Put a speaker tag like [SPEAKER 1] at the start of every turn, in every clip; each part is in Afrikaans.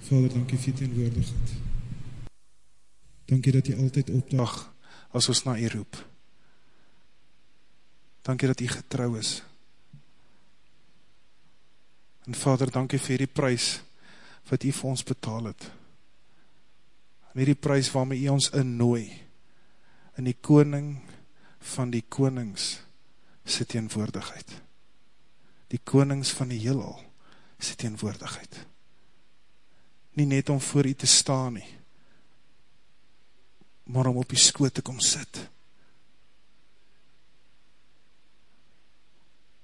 [SPEAKER 1] Vader, dankie vir teenwoordigheid. Dankie dat jy altyd opdag as ons na jy roep. Dankie dat jy getrouw is. En Vader, dankie vir die prijs wat jy vir ons betaal het. En die prijs waarmee jy ons innooi in die koning van die konings sy teenwoordigheid. Die konings van die heelal sy teenwoordigheid. Nie net om voor jy te staan nie, maar om op die skoot te kom sit.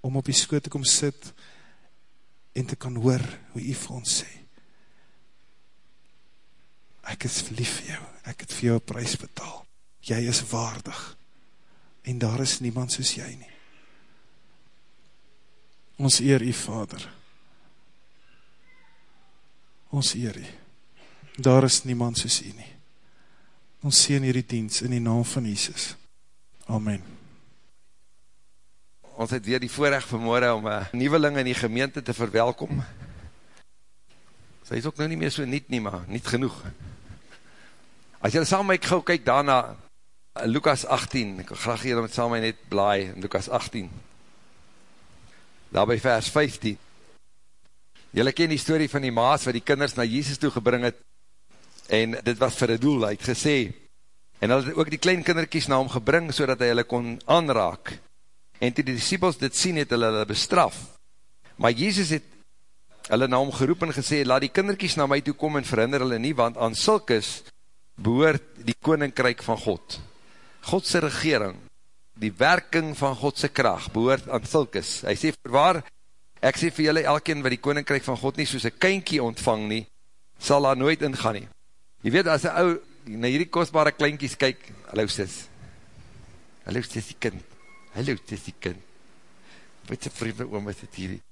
[SPEAKER 1] Om op die skoot te kom sit en te kan hoor hoe jy vir ons sê. Ek is lief vir jou, ek het vir jou prijs betaal. Jy is waardig en daar is niemand soos jy nie. Ons eer jy, Vader. Ons eer jy. Daar is niemand soos jy nie. Ons sien hierdie diens in die naam van Jesus. Amen.
[SPEAKER 2] Ons het weer die voorrecht vanmorgen om een nieuweling in die gemeente te verwelkom. Sy is ook nou nie meer so niet nie, maar niet genoeg. As jy saam my gauw kyk daarna, Lukas 18, ek wil graag hier met saam my net blaai, in Lukas 18 daar by vers 15. Julle ken die story van die maas wat die kinders na Jesus toe gebring het, en dit was vir die doel, hy het gesê, en hy het ook die klein kinderkies na hom gebring, so dat hy hulle kon aanraak, en toe die disciples dit sien, het hulle hulle bestraf, maar Jesus het hulle na hom geroep en gesê, laat die kinderkies na my toe kom en verhinder hulle nie, want aan sulkes behoort die koninkryk van God, Godse regering, die werking van Godse kracht behoort aan sulkes. Hy sê, waar, ek sê vir julle, elkeen wat die koninkryk van God nie soos een kynkie ontvang nie, sal daar nooit ingaan nie. Je weet, as een ou, na hierdie kostbare kleinkies kyk, hallo sis, hallo sis die kind, hallo sis die kind, wat sy vriende oom is het hierdie,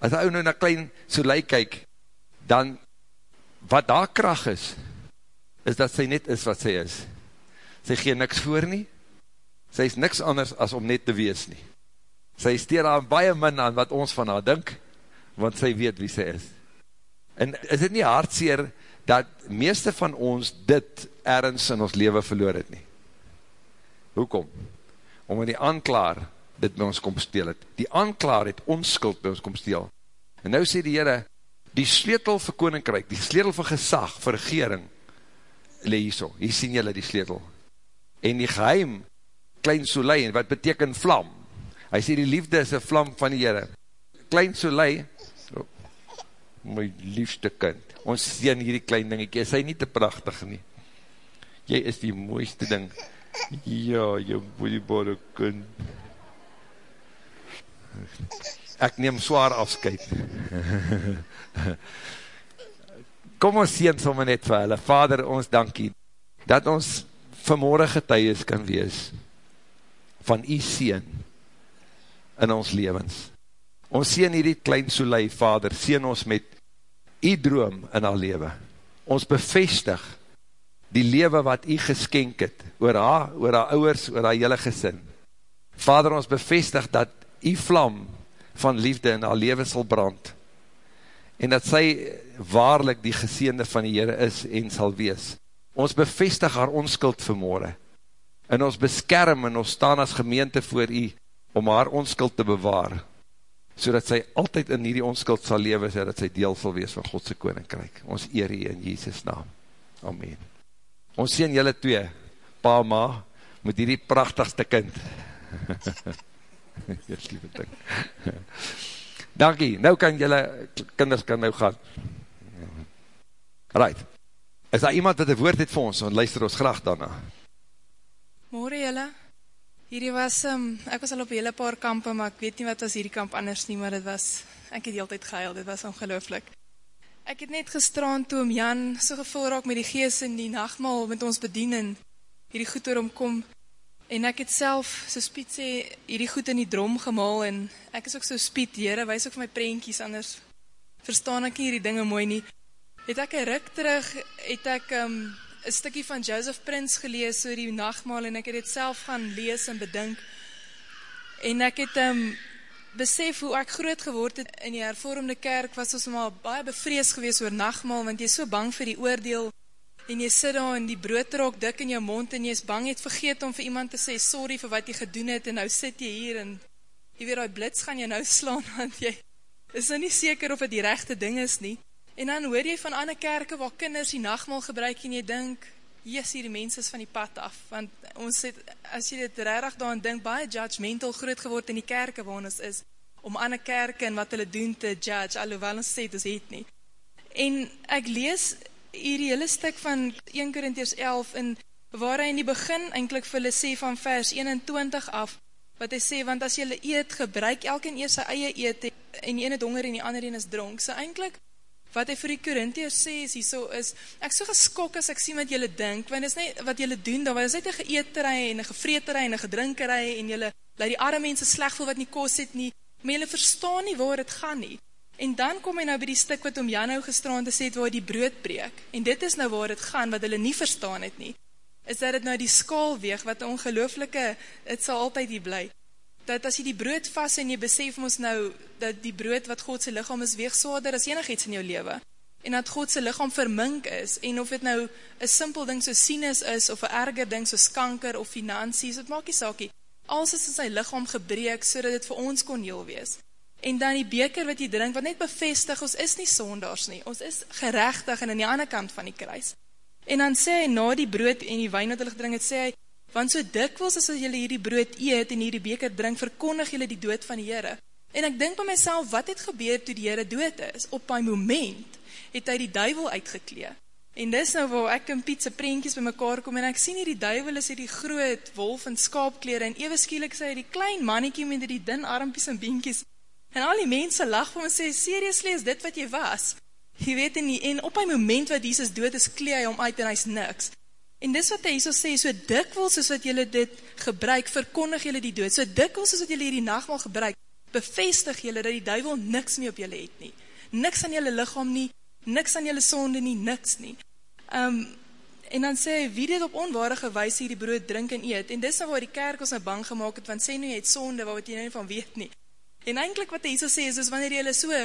[SPEAKER 2] as een ou nou na klein soelei kyk, dan, wat daar kracht is, is dat sy net is wat sy is. Sy gee niks voor nie, sy is niks anders as om net te wees nie. Sy steer aan baie min aan wat ons van haar dink, want sy weet wie sy is. En is dit nie hartseer, dat meeste van ons dit ergens in ons leven verloor het nie? Hoekom? Omdat die aanklaar dit by ons kom steel het. Die aanklaar het ons skuld by ons kom steel. En nou sê die Heere, die sleutel vir koninkryk, die sleutel vir gesag, vir regering, le hier so, hier sien jylle die sleutel. En die geheim klein soleil, wat beteken vlam. Hy sê die liefde is een vlam van die Heere. Klein soleil, oh, my liefste kind, ons sien hierdie klein dingetje, is hy nie te prachtig nie. Jy is die mooiste ding. Ja, jy boeibare kind. Ek neem zwaar afskuit. Kom ons sien somme net vir hulle. Vader, ons dankie, dat ons vanmorgen getuies kan wees van die sien in ons levens. Ons sien hierdie klein soleil, vader, sien ons met die droom in haar leven. Ons bevestig die leven wat jy geskenk het, oor haar, oor haar ouwers, oor haar hele gesin. Vader, ons bevestig dat die vlam van liefde in haar leven sal brand, en dat sy waarlik die geseende van die Heere is en sal wees. Ons bevestig haar onskuld vanmorgen, en ons beskerm en ons staan as gemeente voor u, om haar onskuld te bewaar, so dat sy altyd in hierdie onskuld sal lewe, so dat sy deel sal wees van Godse Koninkrijk. Ons eer u in Jesus naam. Amen. Ons sien julle twee, pa ma, met hierdie prachtigste kind. Yes, lieve ding. Dankie, nou kan julle, kinders kan nou gaan. Right. Is daar iemand wat een woord het vir ons, dan luister ons graag daarna.
[SPEAKER 3] Morgen jylle, hierdie was, um, ek was al op hele paar kampe, maar ek weet nie wat was hierdie kamp anders nie, maar dit was, ek het altijd gehuil, dit was ongelooflik. Ek het net gestraan toe om Jan so gevul raak met die gees in die nachtmaal met ons bedien en hierdie goed oor hom kom. En ek het self, so Spiet sê, hierdie goed in die drom gemaal en ek is ook so Spiet, heren, wees ook vir my prentjies, anders verstaan ek hierdie dinge mooi nie. Het ek een ruk terug, het ek um, een stukkie van Joseph Prince gelees oor die nachtmaal en ek het het self gaan lees en bedink. En ek het um, besef hoe ek groot geword het in die hervormde kerk, was ons maar baie bevrees gewees oor nachtmaal, want jy is so bang vir die oordeel, en jy sit daar en die brood raak dik in jou mond, en jy is bang, het vergeet om vir iemand te sê, sorry vir wat jy gedoen het, en nou sit jy hier, en jy weet, die blits gaan jy nou slaan, want jy is nou nie seker of het die rechte ding is nie, en dan hoor jy van ander kerke, waar kinders die nachtmaal gebruik, en jy dink, yes, hier die mens is van die pad af, want ons het, as jy dit rarig daar dink, baie judgmental groot geword in die kerke waar ons is, om ander kerke en wat hulle doen te judge, alhoewel ons sê, ons het nie. En ek lees hier die hele stuk van 1 Korintiërs 11, in, waar hy in die begin eindelijk vir hulle sê van vers 21 af, wat hy sê, want as jy eet, gebruik elke eers sy eie eet, en die ene het honger en die ander een is dronk, so eindelijk wat hy vir die Korintiërs sê is hier so is, ek so geskok as ek sien wat julle dink, want is nie wat julle doen, daar was net een geëterij en een gevreterij en een gedrinkerij en julle, laat die arme mense sleg voel wat nie kost het nie, maar julle verstaan nie waar het gaan nie. En dan kom hy nou by die stuk wat om Jan nou gestraan te sê, waar die brood breek, en dit is nou waar het gaan, wat hulle nie verstaan het nie, is dat het nou die skaal weeg, wat ongelooflike, het sal altyd hier bly, dat as jy die brood vast en jy besef ons nou, dat die brood wat Godse lichaam is weegswaarder as enig iets in jou leven, en dat Godse lichaam vermink is, en of het nou een simpel ding soos sinus is, of een erger ding soos kanker of finansies, het maak die saakie, alles is in sy lichaam gebreek, so dat het vir ons kon heel wees. En dan die beker wat jy drink, wat net bevestig, ons is nie sondags nie, ons is gerechtig en in die ander kant van die kruis. En dan sê hy, na die brood en die wijn wat hulle gedrink het, sê hy, want so dikwels as jylle hierdie brood eet en hierdie beker drink, verkondig jylle die dood van die Heere. En ek denk by myself, wat het gebeur toe die Heere dood is? Op my moment het hy die duivel uitgeklee. En dis nou waar ek en Piet sy prentjies by mekaar kom en ek sien hier die duivel is hier die groot wolf en skaapkleren en ewe skielik sê hy die klein mannetjie met die din armpies en bienkies. En al die mense lach vir my sê, seriously is dit wat jy was? Jy weet en, die, en op my moment wat Jesus dood is, klee hy om uit en hy is niks. En dis wat hy so sê, so dikwels soos wat jylle dit gebruik, verkondig jylle die dood. So dikwels soos wat jylle hierdie nachtmaal gebruik, bevestig jylle dat die duivel niks meer op jylle het nie. Niks aan jylle lichaam nie, niks aan jylle sonde nie, niks nie. Um, en dan sê hy, wie dit op onwaardige wijs hierdie brood drink en eet, en dis nou waar die kerk ons nou bang gemaakt het, want sê nou jy het sonde, wat jy nou van weet nie. En eindelijk wat hy so sê, is, is wanneer jylle so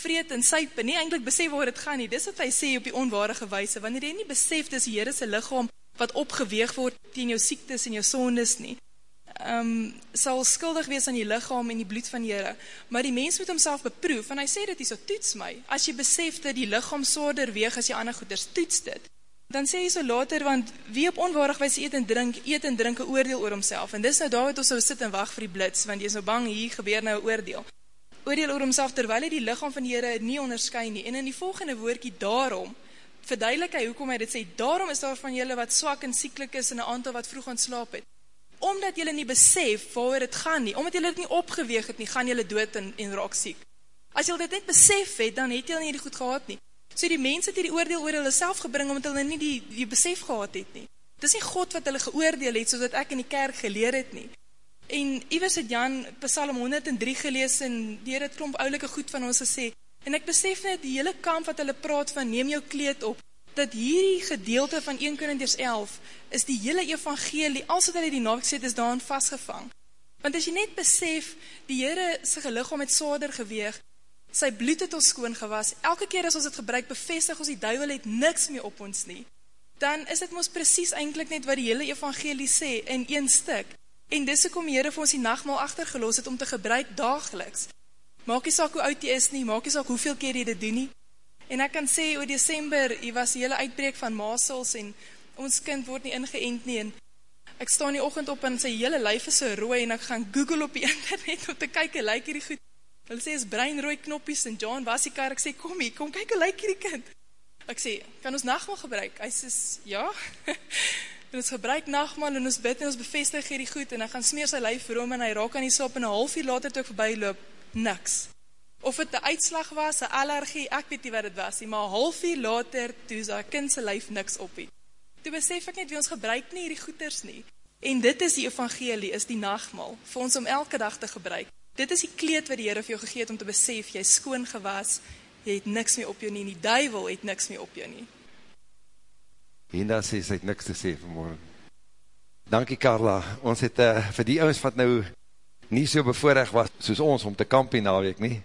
[SPEAKER 3] vreet en syp, en nie eindelijk besef waar het gaan nie, dis wat hy sê op die onwaardige wijse, wanneer jy nie besef, dis die Heerse lichaam, wat opgeweeg word teen jou siektes en jou sondes nie, um, sal skuldig wees aan die lichaam en die bloed van die Heere. Maar die mens moet homself beproef, en hy sê dit, hy so toets my, as jy besef dat die lichaam soorder weeg as jy ander goeders, toets dit. Dan sê hy so later, want wie op onwaardig wees eet en drink, eet en drink een oordeel oor homself. En dis nou daar wat ons so sit en wacht vir die blits, want jy is nou bang, hier gebeur nou oordeel. Oordeel oor homself, terwijl hy die lichaam van die Heere nie onderskyn nie. En in die volgende woordkie, daarom, verduidelik hy hoekom hy dit sê, daarom is daar van julle wat swak en sieklik is en een aantal wat vroeg ontslaap het. Omdat julle nie besef waar het gaan nie, omdat julle dit nie opgeweeg het nie, gaan julle dood en, en raak siek. As julle dit net besef het, dan het julle nie die goed gehad nie. So die mens het die oordeel oor hulle self gebring, omdat hulle nie die, die besef gehad het nie. Dit is nie God wat hulle geoordeel het, soos ek in die kerk geleer het nie. En Iwis het Jan Psalm 103 gelees en dier het klomp oulike goed van ons gesê, En ek besef net die hele kamp wat hulle praat van neem jou kleed op, dat hierdie gedeelte van 1 Korintiërs 11 is die hele evangelie, als wat hulle die naweek sê, is daarin vastgevang. Want as jy net besef, die Heere sy geliggaam het swaarder geweeg, sy bloed het ons skoon gewas, elke keer as ons het gebruik, bevestig ons die duivel het niks meer op ons nie, dan is dit ons precies eindelijk net wat die hele evangelie sê, in een stuk. En dis ek om die Heere vir ons die nachtmaal achtergeloos het, om te gebruik dageliks, Maak nie saak hoe oud jy is nie, maak nie saak hoeveel keer jy dit doen nie. En ek kan sê, oor december, jy was die hele uitbreek van masels en ons kind word nie ingeënt nie. En ek sta die ochend op en sy hele lijf is so rooi en ek gaan google op die internet om te kyk, lyk hierdie goed. Hulle sê, is breinrooi knoppies en John was die kar, ek sê, kom hier, kom kyk, lyk hierdie kind. Ek sê, kan ons nachtmaal gebruik? Hy sê, ja. en ons gebruik nachtmaal en ons bid en ons bevestig hierdie goed en hy gaan smeer sy lijf vir hom en hy raak aan die sop en een half uur later toe ek voorbij loop, niks. Of het een uitslag was, een allergie, ek weet nie wat het was, maar half uur later, toe is haar kindse lijf niks op het. Toe besef ek net, wie ons gebruik nie hierdie goeders nie. En dit is die evangelie, is die nachtmal, vir ons om elke dag te gebruik. Dit is die kleed wat die Heer vir jou gegeet om te besef, jy is skoon gewas, jy het niks meer op jou nie, die duivel het niks meer op jou nie.
[SPEAKER 2] Henda sê, sy het niks te sê vanmorgen. Dankie Carla, ons het uh, vir die ouwens wat nou nie so bevoorrecht was soos ons om te kamp in naweek nie.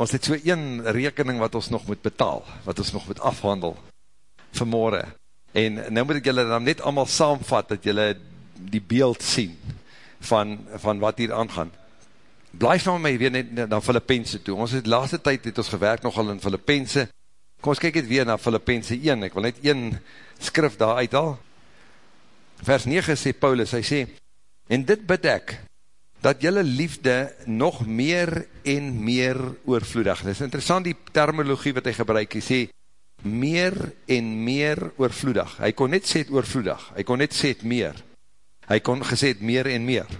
[SPEAKER 2] Ons het so een rekening wat ons nog moet betaal, wat ons nog moet afhandel vanmorgen. En nou moet ek julle dan net allemaal saamvat, dat julle die beeld sien van, van wat hier aangaan. Blijf van my weer net na Filippense toe. Ons het laatste tyd het ons gewerk nogal in Filippense. Kom ons kyk het weer na Filippense 1. Ek wil net een skrif daar uithaal. Vers 9 sê Paulus, hy sê, En dit bid ek, dat jylle liefde nog meer en meer oorvloedig. Dit is interessant die terminologie wat hy gebruik, hy sê, meer en meer oorvloedig. Hy kon net sê het oorvloedig, hy kon net sê het meer. Hy kon gesê het meer en meer.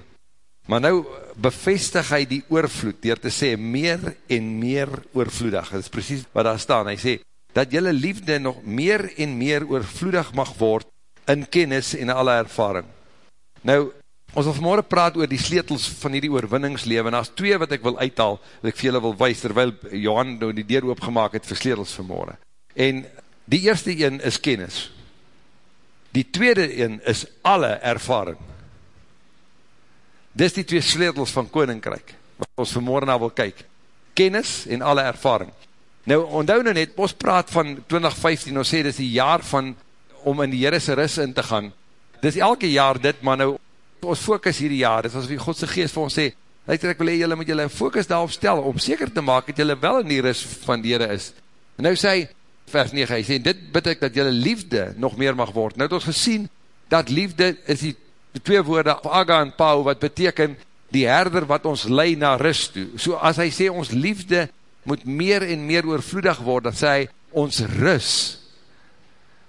[SPEAKER 2] Maar nou bevestig hy die oorvloed, dier te sê, meer en meer oorvloedig. Dit is precies wat daar staan. Hy sê, dat jylle liefde nog meer en meer oorvloedig mag word, in kennis en alle ervaring. Nou, Ons wil vanmorgen praat oor die sleetels van die oorwinningslewe, en as twee wat ek wil uithaal, wat ek vir julle wil wees, terwyl Johan nou die deur oopgemaak het vir sleetels vanmorgen. En die eerste een is kennis. Die tweede een is alle ervaring. Dis die twee sleetels van koninkryk, wat ons vanmorgen na wil kyk. Kennis en alle ervaring. Nou, onthou nou net, ons praat van 2015, ons sê, dis die jaar van, om in die Heerese ris in te gaan. Dis elke jaar dit, maar nou, ons focus hierdie jaar, is as wie Godse geest vir ons sê, luister ek wil hee, jylle moet jylle focus daarop stel, om seker te maak, dat jylle wel in die ris van die Heere is. En nou sê, vers 9, hy sê, dit bid ek dat jylle liefde nog meer mag word. Nou het ons gesien, dat liefde is die, twee woorde, aga en pau, wat beteken, die herder wat ons lei na ris toe. So as hy sê, ons liefde moet meer en meer oorvloedig word, dan sê hy, ons ris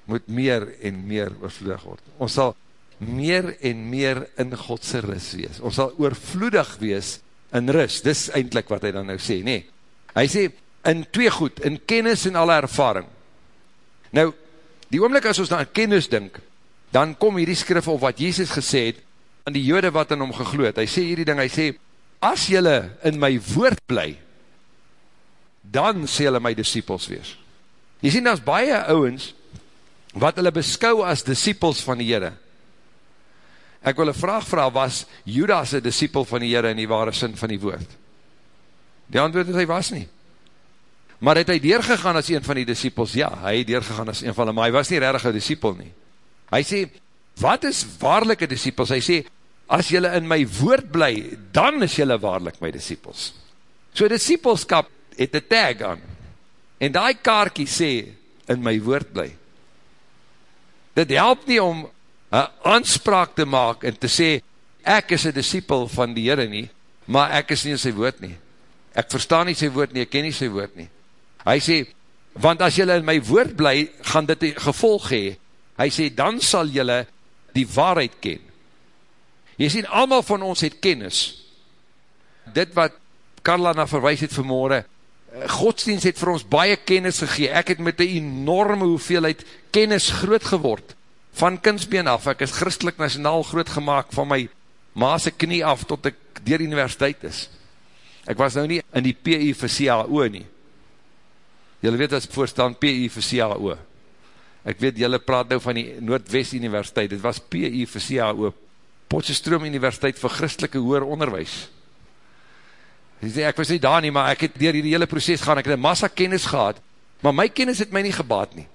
[SPEAKER 2] moet meer en meer oorvloedig word. Ons sal meer en meer in Godse ris wees. Ons sal oorvloedig wees in ris. Dis eindelijk wat hy dan nou sê, nee. Hy sê, in twee goed, in kennis en alle ervaring. Nou, die oomlik as ons na kennis dink, dan kom hierdie skrif op wat Jezus gesê het, aan die jode wat in hom gegloed. Hy sê hierdie ding, hy sê, as jylle in my woord bly, dan sê jylle my disciples wees. Jy sê, daar is baie ouwens, wat hulle beskou as disciples van die Heere, Ek wil een vraag vraag, was Judas een disciple van die Heere in die ware sin van die woord? Die antwoord is, hy was nie. Maar het hy deurgegaan as een van die disciples? Ja, hy het deurgegaan as een van die, maar hy was nie reddig een disciple nie. Hy sê, wat is waarlike disciples? Hy sê, as jylle in my woord bly, dan is jylle waarlik my disciples. So discipleskap het een tag aan. En die kaartjie sê, in my woord bly. Dit help nie om een aanspraak te maak en te sê, ek is een disciple van die Heere nie, maar ek is nie in sy woord nie. Ek verstaan nie sy woord nie, ek ken nie sy woord nie. Hy sê, want as jylle in my woord bly, gaan dit gevolg hee. Hy sê, dan sal jylle die waarheid ken. Jy sê, allemaal van ons het kennis. Dit wat Carla na verwijs het vanmorgen, eh, godsdienst het vir ons baie kennis gegeen. Ek het met die enorme hoeveelheid kennis groot geword van kindsbeen af, ek is christelik nationaal groot gemaakt van my maase knie af tot ek dier universiteit is. Ek was nou nie in die PI vir CAO nie. Julle weet as voorstaan PI vir CAO. Ek weet, julle praat nou van die Noordwest Universiteit, dit was PI vir CAO, Potjestroom Universiteit vir Christelike Hoer Onderwijs. Ek was nie daar nie, maar ek het dier die hele proces gaan, ek het een massa kennis gehad, maar my kennis het my nie gebaat nie.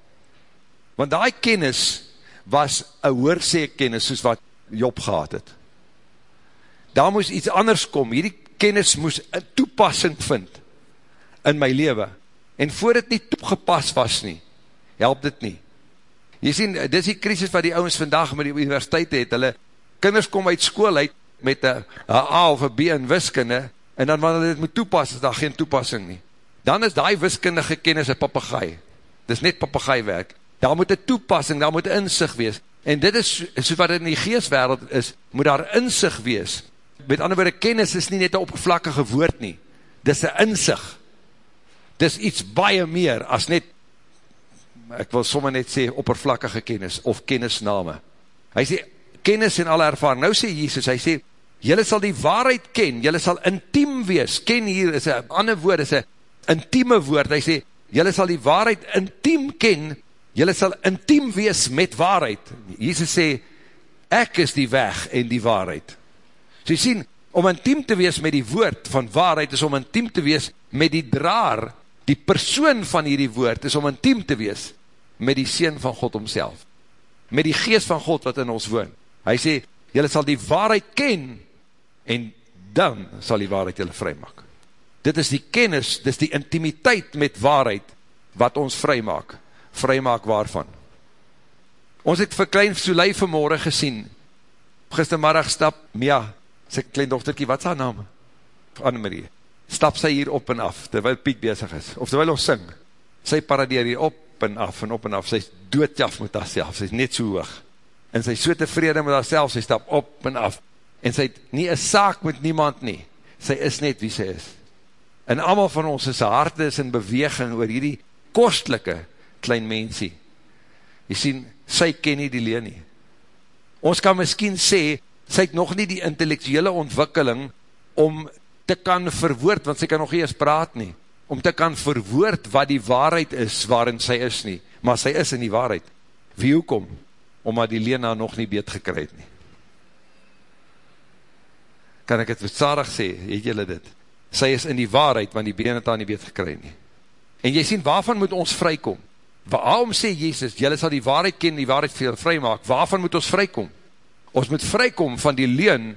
[SPEAKER 2] Want die kennis was een hoorsee kennis soos wat Job gehad het. Daar moes iets anders kom, hierdie kennis moes een toepassing vind in my leven. En voor het nie toegepas was nie, help dit nie. Jy sien, dit is die krisis wat die ouwens vandag met die universiteit het, hulle kinders kom uit school uit met een A of een B in wiskunde, en dan wanneer dit moet toepas, is daar geen toepassing nie. Dan is die wiskundige kennis een papagaai. Dit is net papagaai werk daar moet een toepassing, daar moet inzicht wees, en dit is, soos wat in die geestwereld is, moet daar inzicht wees, met ander woorde, kennis is nie net een oppervlakkige woord nie, dit is een inzicht, dit is iets baie meer, as net, ek wil somme net sê, oppervlakkige kennis, of kennisname, hy sê, kennis en alle ervaring, nou sê Jesus, hy sê, jylle sal die waarheid ken, jylle sal intiem wees, ken hier is een ander woord, is een intieme woord, hy sê, jylle sal die waarheid intiem ken, Julle sal intiem wees met waarheid. Jesus sê, ek is die weg en die waarheid. So jy sien, Om intiem te wees met die woord van waarheid is om intiem te wees met die draar, die persoon van hierdie woord is om intiem te wees met die Seen van God omself. Met die geest van God wat in ons woon. Hy sê, jylle sal die waarheid ken en dan sal die waarheid jylle vry maak. Dit is die kennis, dit is die intimiteit met waarheid wat ons vry maak. Vry maak waarvan? Ons het vir klein Soleil vanmorgen gesien, gistermiddag stap Mia, sy klein dochterkie, wat is haar naam? Annemarie. Stap sy hier op en af, terwyl Piet bezig is, of terwyl ons sing. Sy paradeer hier op en af en op en af, sy is doodjaf met haar self, sy is net so hoog. En sy is so tevrede met haar self, sy stap op en af. En sy het nie een saak met niemand nie, sy is net wie sy is. En allemaal van ons is harte is in beweging oor hierdie kostelike klein mensie. Jy sien, sy ken nie die leen nie. Ons kan miskien sê, sy het nog nie die intellectuele ontwikkeling om te kan verwoord, want sy kan nog eens praat nie, om te kan verwoord wat die waarheid is waarin sy is nie, maar sy is in die waarheid. Wie hoekom? Omdat die Lena nog nie beet gekry het nie. Kan ek het versadig sê, het jylle dit? Sy is in die waarheid, want die been het daar nie beet gekry nie. En jy sien, waarvan moet ons vrykom? Waarom sê Jezus, jylle sal die waarheid ken, die waarheid vir vry maak, waarvan moet ons vrykom? Ons moet vrykom van die leen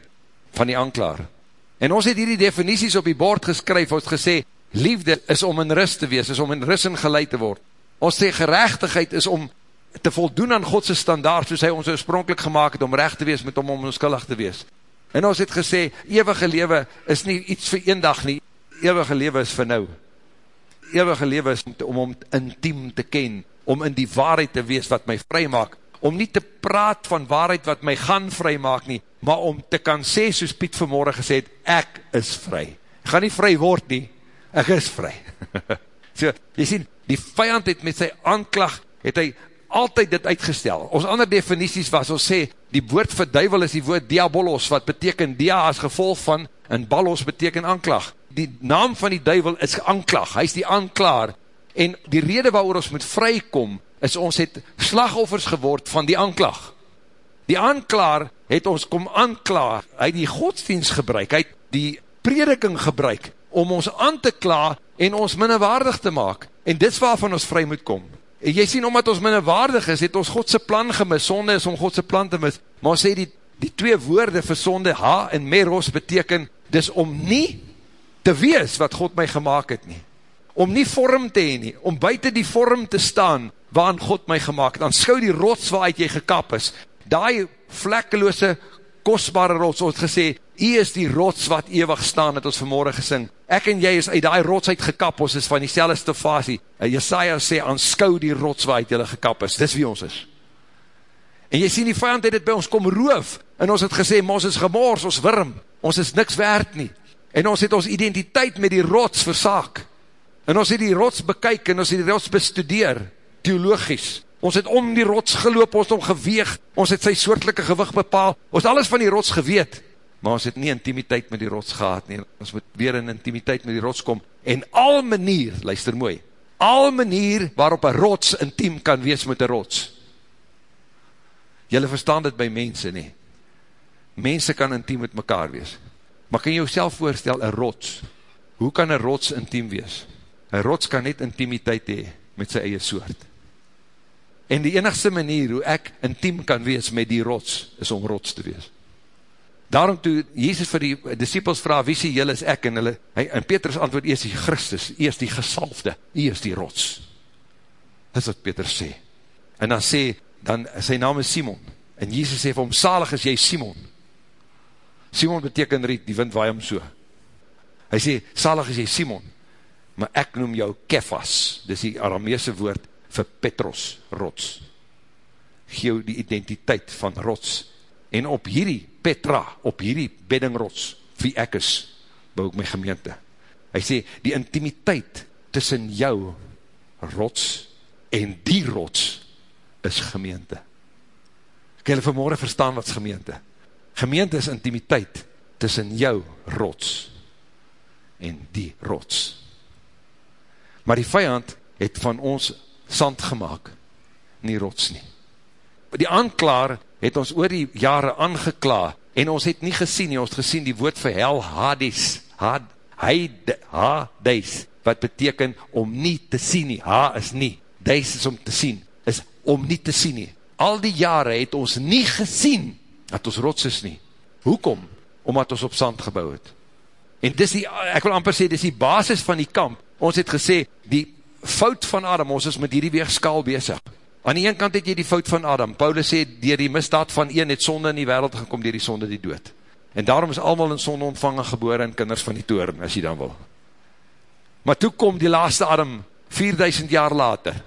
[SPEAKER 2] van die anklaar. En ons het hierdie definities op die bord geskryf, ons gesê, liefde is om in rust te wees, is om in rust en geleid te word. Ons sê, gerechtigheid is om te voldoen aan Godse standaard, soos hy ons oorspronkelijk gemaakt het, om recht te wees, met om om onskillig te wees. En ons het gesê, eeuwige lewe is nie iets vir een dag nie, eeuwige lewe is vir nou eeuwige lewe is om om intiem te ken, om in die waarheid te wees wat my vry maak, om nie te praat van waarheid wat my gaan vry maak nie, maar om te kan sê, soos Piet vanmorgen gesê het, ek is vry. Ek gaan nie vry word nie, ek is vry. so, jy sien, die vijand het met sy aanklag, het hy altyd dit uitgestel. Ons ander definities was, ons sê, die woord vir duivel is die woord diabolos, wat beteken dia as gevolg van, en balos beteken aanklag die naam van die duivel is aanklag, hy is die aanklaar, en die rede waar ons moet vrykom, is ons het slagoffers geword van die aanklag. Die aanklaar het ons kom aanklaar, hy het die godsdienst gebruik, hy het die prediking gebruik, om ons aan te kla en ons minnewaardig te maak, en dit is waarvan ons vry moet kom. En jy sien, omdat ons minnewaardig is, het ons Godse plan gemis, sonde is om Godse plan te mis, maar sê die, die twee woorde vir sonde, ha en meros, beteken, dis om nie te wees wat God my gemaakt het nie. Om nie vorm te heen nie, om buiten die vorm te staan waarin God my gemaakt het. Dan skou die rots waaruit jy gekap is. Daai vlekkeloose, kostbare rots, ons gesê, jy is die rots wat ewig staan, het ons vanmorgen gesing. Ek en jy is uit die rots uit gekap, ons is van die selfste fasie. Jesaja sê, aanskou die rots waaruit jy gekap is. Dis wie ons is. En jy sien die vijand het het by ons kom roof, en ons het gesê, ons is gemors, ons wirm, ons is niks waard nie en ons het ons identiteit met die rots versaak, en ons het die rots bekyk, en ons het die rots bestudeer, theologisch, ons het om die rots geloop, ons het om geweeg, ons het sy soortelike gewig bepaal, ons het alles van die rots geweet, maar ons het nie intimiteit met die rots gehad nie, ons moet weer in intimiteit met die rots kom, en al manier, luister mooi, al manier waarop een rots intiem kan wees met een rots, jylle verstaan dit by mense nie, mense kan intiem met mekaar wees, Maar kan jy jouself voorstel, een rots, hoe kan een rots intiem wees? Een rots kan net intimiteit hee met sy eie soort. En die enigste manier hoe ek intiem kan wees met die rots, is om rots te wees. Daarom toe Jezus vir die disciples vraag, wie sê jylle is ek? En, hulle, hy, en Petrus antwoord, eers die Christus, eers die gesalfde, eers die rots. Dis wat Petrus sê. En dan sê, dan, sy naam is Simon. En Jezus sê vir hom, salig is jy Simon. Simon beteken riet, die wind waai hem so. Hy sê, salig is jy Simon, maar ek noem jou Kefas, dis die Arameese woord vir Petros, rots. Geeu die identiteit van rots, en op hierdie Petra, op hierdie beddingrots, wie ek is, bou ek my gemeente. Hy sê, die intimiteit tussen jou rots en die rots is gemeente. Kan jy vanmorgen verstaan wat is gemeente? Gemeente is intimiteit tussen jou rots en die rots. Maar die vijand het van ons sand gemaakt, nie rots nie. Die aanklaar het ons oor die jare aangekla en ons het nie gesien nie, ons het gesien die woord vir hel, Hades, had, Hades, wat beteken om nie te sien nie, ha is nie, Des is om te sien, is om nie te sien nie. Al die jare het ons nie gesien, dat ons rots is nie. Hoekom? Omdat ons op sand gebouw het. En dis die, ek wil amper sê, dis die basis van die kamp. Ons het gesê, die fout van Adam, ons is met hierdie weegskaal bezig. Aan die ene kant het jy die fout van Adam. Paulus sê, dier die misdaad van een het sonde in die wereld gekom, dier die sonde die dood. En daarom is allemaal in sonde ontvangen gebore en kinders van die toren, as jy dan wil. Maar toe kom die laaste Adam, 4000 jaar later.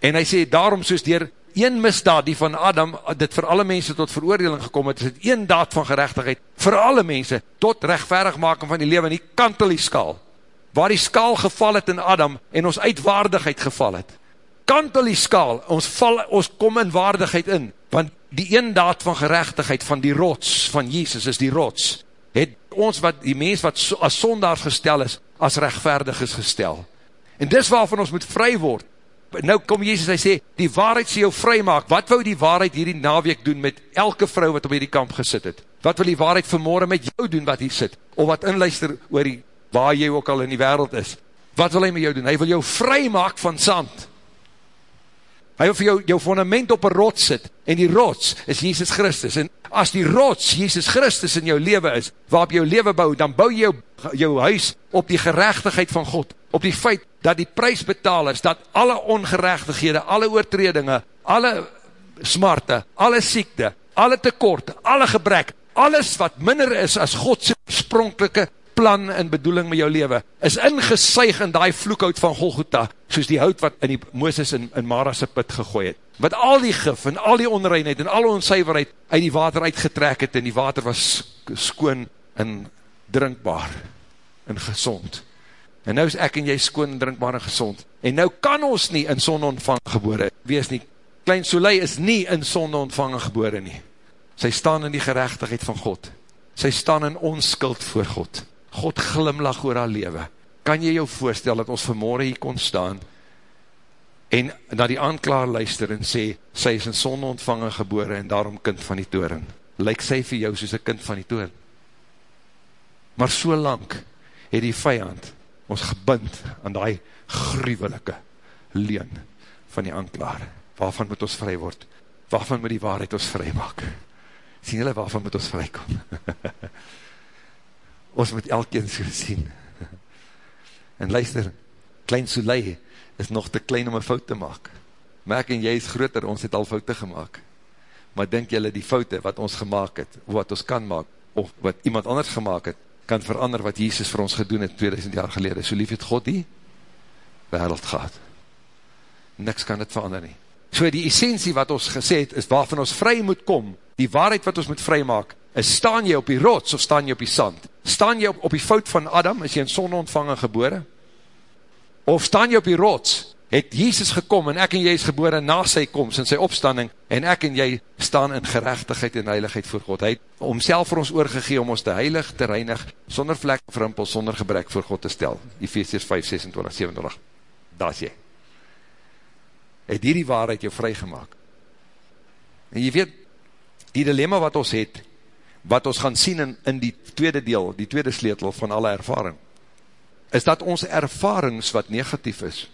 [SPEAKER 2] En hy sê, daarom soos dier een misdaad die van Adam, dit vir alle mense tot veroordeling gekom het, is het een daad van gerechtigheid, vir alle mense, tot rechtverig maken van die leven, en die kantel die skaal, waar die skaal geval het in Adam, en ons uitwaardigheid geval het, kantel die skaal, ons, val, ons kom in waardigheid in, want die een daad van gerechtigheid, van die rots, van Jesus is die rots, het ons wat, die mens wat as sondaars gestel is, as rechtvaardig is gestel, en dis waarvan ons moet vry word, nou kom Jezus, hy sê, die waarheid sê jou vry maak, wat wou die waarheid hierdie naweek doen met elke vrou wat op hierdie kamp gesit het? Wat wil die waarheid vanmorgen met jou doen wat hier sit? Of wat inluister oor die, waar jy ook al in die wereld is? Wat wil hy met jou doen? Hy wil jou vry maak van sand. Hy wil vir jou, jou fundament op een rots sit, en die rots is Jesus Christus, en as die rots Jesus Christus in jou leven is, waarop jou leven bou, dan bou jou, jou huis op die gerechtigheid van God, op die feit dat die prijs betaal is, dat alle ongerechtighede, alle oortredinge, alle smarte, alle siekte, alle tekort, alle gebrek, alles wat minder is as Godse spronkelike plan en bedoeling met jou leven, is ingesuig in die vloekhout van Golgotha, soos die hout wat in die Mooses in, in Marase put gegooi het. Wat al die gif en al die onreinheid en al die onsuiverheid uit die water uitgetrek het en die water was skoon en drinkbaar en gezond. En nou is ek en jy skoon en drinkbaar en gezond. En nou kan ons nie in sonde ontvang gebore wees nie. Klein Soleil is nie in sonde ontvang gebore nie. Sy staan in die gerechtigheid van God. Sy staan in onskuld voor God. God glimlach oor haar leven. Kan jy jou voorstel dat ons vanmorgen hier kon staan en na die aanklaar luister en sê, sy is in sonde ontvangen gebore en daarom kind van die toren. Lyk sy vir jou soos een kind van die toren. Maar so lang het die vijand ons gebind aan die gruwelike leen van die aanklaar. Waarvan moet ons vry word? Waarvan moet die waarheid ons vry maak? Sien hulle waarvan moet ons vry kom? ons moet elkeen so sien. En luister, klein Soleil is nog te klein om een fout te maak. Merk en jy is groter, ons het al foute gemaakt. Maar denk jylle die foute wat ons gemaakt het, wat ons kan maak, of wat iemand anders gemaakt het, kan verander wat Jesus vir ons gedoen het 2000 jaar gelede. So lief het God die wereld gehad. Niks kan het verander nie. So die essentie wat ons gesê het, is waarvan ons vry moet kom, die waarheid wat ons moet vry maak, is staan jy op die rots of staan jy op die sand? Staan jy op, op die fout van Adam, is jy in sonde ontvangen gebore? Of staan jy op die rots, het Jesus gekom en ek en jy is gebore na sy komst en sy opstanding en ek en jy staan in gerechtigheid en heiligheid voor God. Hy het omself vir ons oorgegee om ons te heilig, te reinig, sonder vlek, vrimpel, sonder gebrek voor God te stel. Ephesians 5, 26, 27. Daar is jy. Het hierdie waarheid jou vrygemaak. En jy weet, die dilemma wat ons het, wat ons gaan sien in, in die tweede deel, die tweede sleutel van alle ervaring, is dat ons ervarings wat negatief is,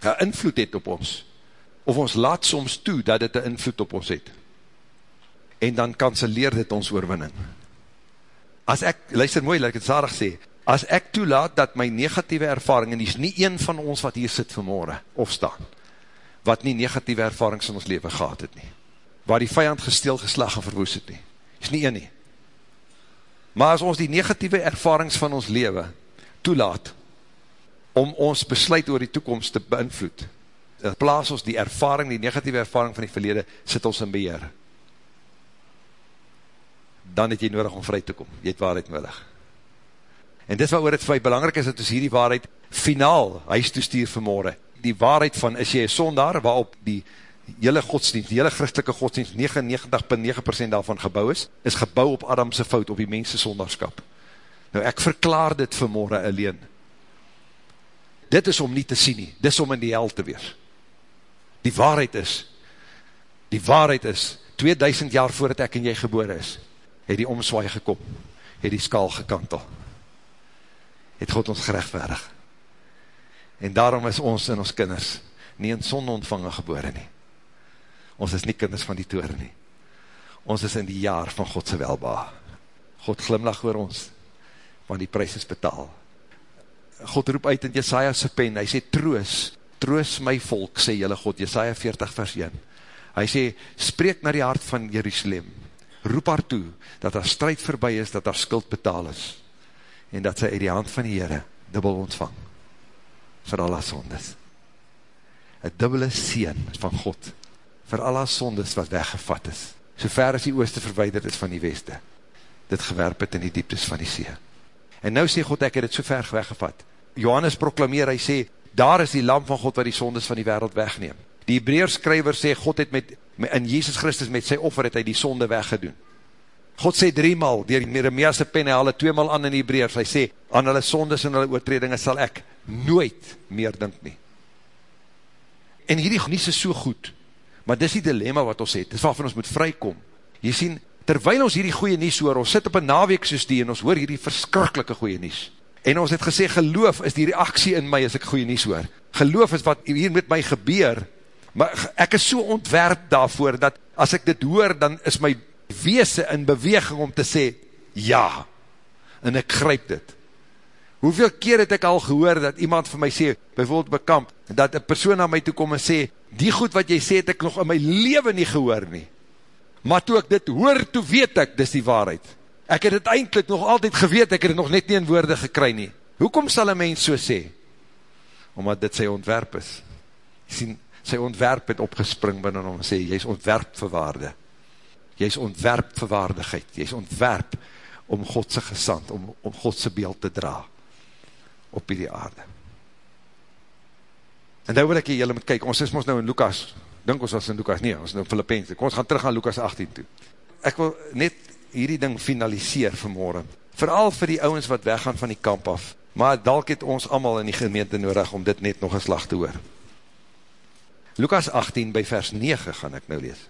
[SPEAKER 2] een invloed het op ons, of ons laat soms toe dat dit een invloed op ons het, en dan kanseleer dit ons oorwinning. As ek, luister mooi, laat ek het zadig sê, as ek toelaat dat my negatieve ervaring, en die is nie een van ons wat hier sit vanmorgen, of staan, wat nie negatieve ervarings in ons leven gehad het nie, waar die vijand gesteel geslag en verwoes het nie, is nie een nie. Maar as ons die negatieve ervarings van ons leven toelaat, om ons besluit oor die toekomst te beïnvloed, dan plaas ons die ervaring, die negatieve ervaring van die verlede, sit ons in beheer. Dan het jy nodig om vry te kom, jy het waarheid nodig. En dit wat oor het vir my belangrijk is, dat ons hier die waarheid finaal huis toestuur vanmorgen. Die waarheid van, is jy een sondaar, waarop die hele godsdienst, die hele christelike godsdienst, 99,9% daarvan gebouw is, is gebouw op Adamse fout, op die mense sondagskap. Nou ek verklaar dit vanmorgen alleen. Dit is om nie te sien nie, dit is om in die hel te wees. Die waarheid is, die waarheid is, 2000 jaar voordat ek en jy gebore is, het die omswaai gekom, het die skaal gekantel, het God ons gerechtvaardig. En daarom is ons en ons kinders nie in sonde ontvangen gebore nie. Ons is nie kinders van die toren nie. Ons is in die jaar van Godse welba. God glimlach oor ons, want die prijs is betaal. God roep uit in Jesaja sy pen, hy sê, troos, troos my volk, sê jylle God, Jesaja 40 vers 1. Hy sê, spreek na die hart van Jerusalem, roep haar toe, dat haar strijd voorbij is, dat haar skuld betaal is, en dat sy uit die hand van die Heere dubbel ontvang, vir al haar sondes. Een dubbele seen van God, vir al haar sondes wat weggevat is, so ver as die ooste verweiderd is van die weste, dit gewerp het in die dieptes van die see. En nou sê God, ek het het so ver weggevat. Johannes proklameer, hy sê, daar is die lam van God wat die sondes van die wereld wegneem. Die Hebreerskryver sê, God het met, met, in Jesus Christus met sy offer het hy die sonde weggedoen. God sê driemaal, dier Neremease pen, hy haal het tweemaal aan in die Hebreers, hy sê, aan hulle sondes en hulle oortredinge sal ek nooit meer dink nie. En hierdie genies is so goed, maar dis die dilemma wat ons het, dis waarvan ons moet vrykom. Jy sien, terwijl ons hierdie goeie nies hoor, ons sit op een naweek soos die, en ons hoor hierdie verskrikkelike goeie nies. En ons het gesê, geloof is die reaksie in my, as ek goeie nies hoor. Geloof is wat hier met my gebeur, maar ek is so ontwerp daarvoor, dat as ek dit hoor, dan is my weese in beweging om te sê, ja, en ek gryp dit. Hoeveel keer het ek al gehoor, dat iemand vir my sê, bijvoorbeeld bekamp, dat een persoon aan my toe kom en sê, die goed wat jy sê, het ek nog in my leven nie gehoor nie maar toe ek dit hoor, toe weet ek, dis die waarheid. Ek het het eindelijk nog altyd geweet, ek het het nog net nie in woorde gekry nie. Hoekom sal een mens so sê? Omdat dit sy ontwerp is. Jy sien, sy ontwerp het opgespring binnen om sê, jy is ontwerp vir waarde. Jy is ontwerp vir waardigheid. Jy is ontwerp om Godse gesand, om, om Godse beeld te dra op die aarde. En nou wil ek jy, jylle moet kyk, ons is ons nou in Lukas dink ons was in Lukas, nee, ons in Philippense, kom ons gaan terug aan Lukas 18 toe. Ek wil net hierdie ding finaliseer vanmorgen, vooral vir die ouwens wat weggaan van die kamp af, maar dalk het ons allemaal in die gemeente nodig om dit net nog een slag te hoor. Lukas 18 by vers 9 gaan ek nou lees.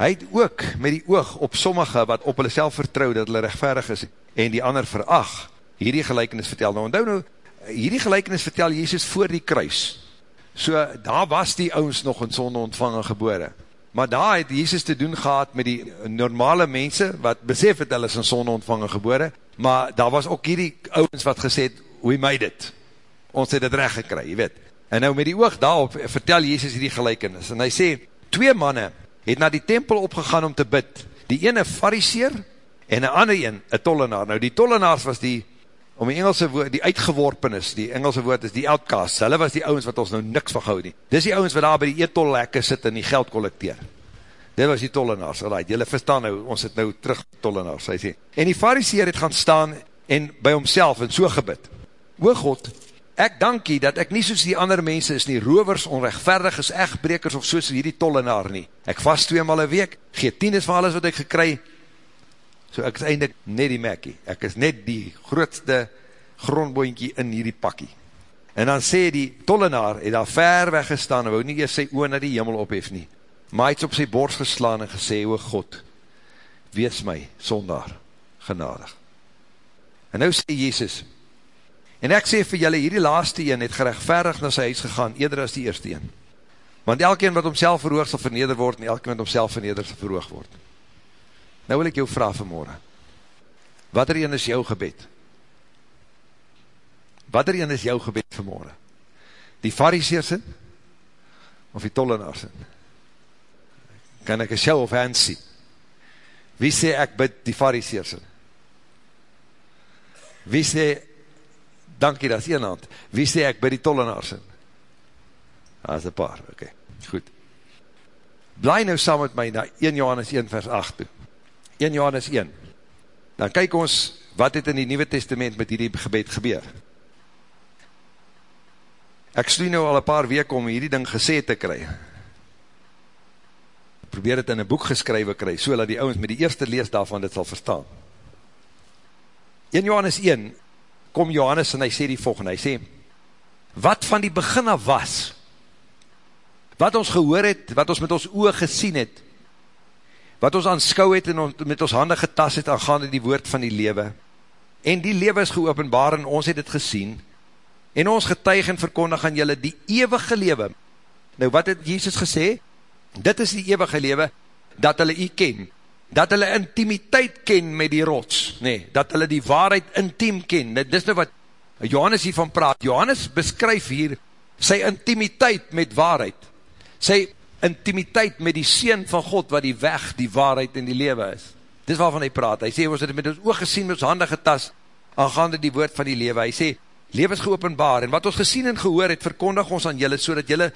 [SPEAKER 2] Hy het ook met die oog op sommige wat op hulle self vertrouw dat hulle rechtverig is en die ander verag, hierdie gelijkenis vertel. Nou, nou, hierdie gelijkenis vertel Jezus voor die kruis, So, daar was die ouds nog in sonde ontvangen gebore. Maar daar het Jesus te doen gehad met die normale mense, wat besef het hulle is in sonde ontvangen gebore, maar daar was ook hierdie ouds wat gesê het, we made it. Ons het het recht gekry, jy weet. En nou met die oog daarop, vertel Jezus hierdie gelijkenis. En hy sê, twee manne het na die tempel opgegaan om te bid. Die ene fariseer, en een ander een, een tollenaar. Nou die tollenaars was die om die Engelse woord, die uitgeworpen is, die Engelse woord is die outcast, hulle was die ouwens wat ons nou niks van gauw nie, dis die ouwens wat daar by die eetol lekker sit en die geld collecteer, dit was die tollenaars, alright, jylle verstaan nou, ons het nou terug tollenaars, hy sê, en die fariseer het gaan staan, en by homself, en so gebid, o God, ek dankie, dat ek nie soos die andere mense is nie, rovers, onrechtverdiges, echtbrekers, of soos hierdie tollenaar nie, ek vast twee maal een week, gee tienis van alles wat ek gekry, So ek is eindelijk net die mekkie. Ek is net die grootste grondboinkie in hierdie pakkie. En dan sê die tollenaar, het daar ver weggestaan, en wou nie eers sy oor na die hemel ophef nie. Maar hy het op sy borst geslaan en gesê, o God, wees my, sondaar, genadig. En nou sê Jezus, en ek sê vir julle, hierdie laaste een het gerechtverig na sy huis gegaan, eerder as die eerste een. Want elkeen wat homself verhoog sal verneder word, en elkeen wat homself verneder sal verhoog word. Nou wil ek jou vraag vanmorgen, wat er een is jou gebed? Wat er een is jou gebed vanmorgen? Die fariseersin, of die tollenaarsin? Kan ek een show of hands sien? Wie sê ek bid die fariseersin? Wie sê, dankie, dat is een hand. Wie sê ek bid die tollenaarsin? Dat is een paar, oké, okay, goed. Blij nou saam met my na 1 Johannes 1 vers 8 toe. 1 Johannes 1. Dan kyk ons, wat het in die Nieuwe Testament met hierdie gebed gebeur. Ek stoe nou al een paar week om hierdie ding gesê te kry. Probeer het in een boek geskrywe kry, so dat die ouwens met die eerste lees daarvan dit sal verstaan. 1 Johannes 1, kom Johannes en hy sê die volgende, hy sê, wat van die begin af was, wat ons gehoor het, wat ons met ons oog gesien het, wat ons aanskou het en on, met ons hande getas het aangaande die woord van die lewe. En die lewe is geopenbaar en ons het het gesien, en ons getuig en verkondig aan julle die eeuwige lewe. Nou wat het Jesus gesê? Dit is die eeuwige lewe, dat hulle u ken, dat hulle intimiteit ken met die rots, nee, dat hulle die waarheid intiem ken, dit is nou wat Johannes hiervan praat, Johannes beskryf hier sy intimiteit met waarheid, sy intimiteit met die Seen van God, wat die weg, die waarheid en die lewe is. Dis waarvan hy praat. Hy sê, ons het met ons oog gesien, met ons hande getast, aangaande die woord van die lewe. Hy sê, lewe is geopenbaar, en wat ons gesien en gehoor het, verkondig ons aan julle, so dat julle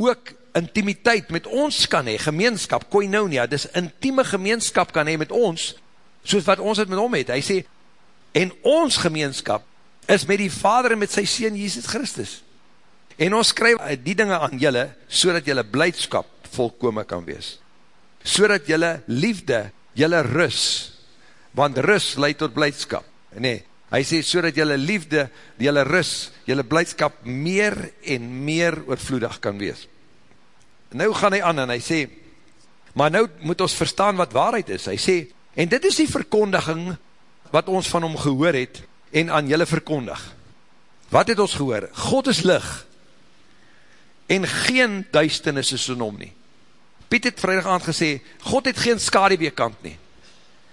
[SPEAKER 2] ook intimiteit met ons kan hee, gemeenskap, koinonia, dis intieme gemeenskap kan hee met ons, soos wat ons het met hom het. Hy sê, en ons gemeenskap is met die Vader en met sy Seen Jesus Christus. En ons skryf die dinge aan julle, so dat julle blijdskap volkome kan wees. So dat julle liefde, julle rus, want rus leid tot blijdskap. Nee, hy sê, so dat julle liefde, julle rus, julle blijdskap meer en meer oorvloedig kan wees. Nou gaan hy aan en hy sê, maar nou moet ons verstaan wat waarheid is. Hy sê, en dit is die verkondiging wat ons van hom gehoor het en aan julle verkondig. Wat het ons gehoor? God is licht en geen duisternis is in hom nie. Piet het vrijdag aand gesê, God het geen skadeweekant nie.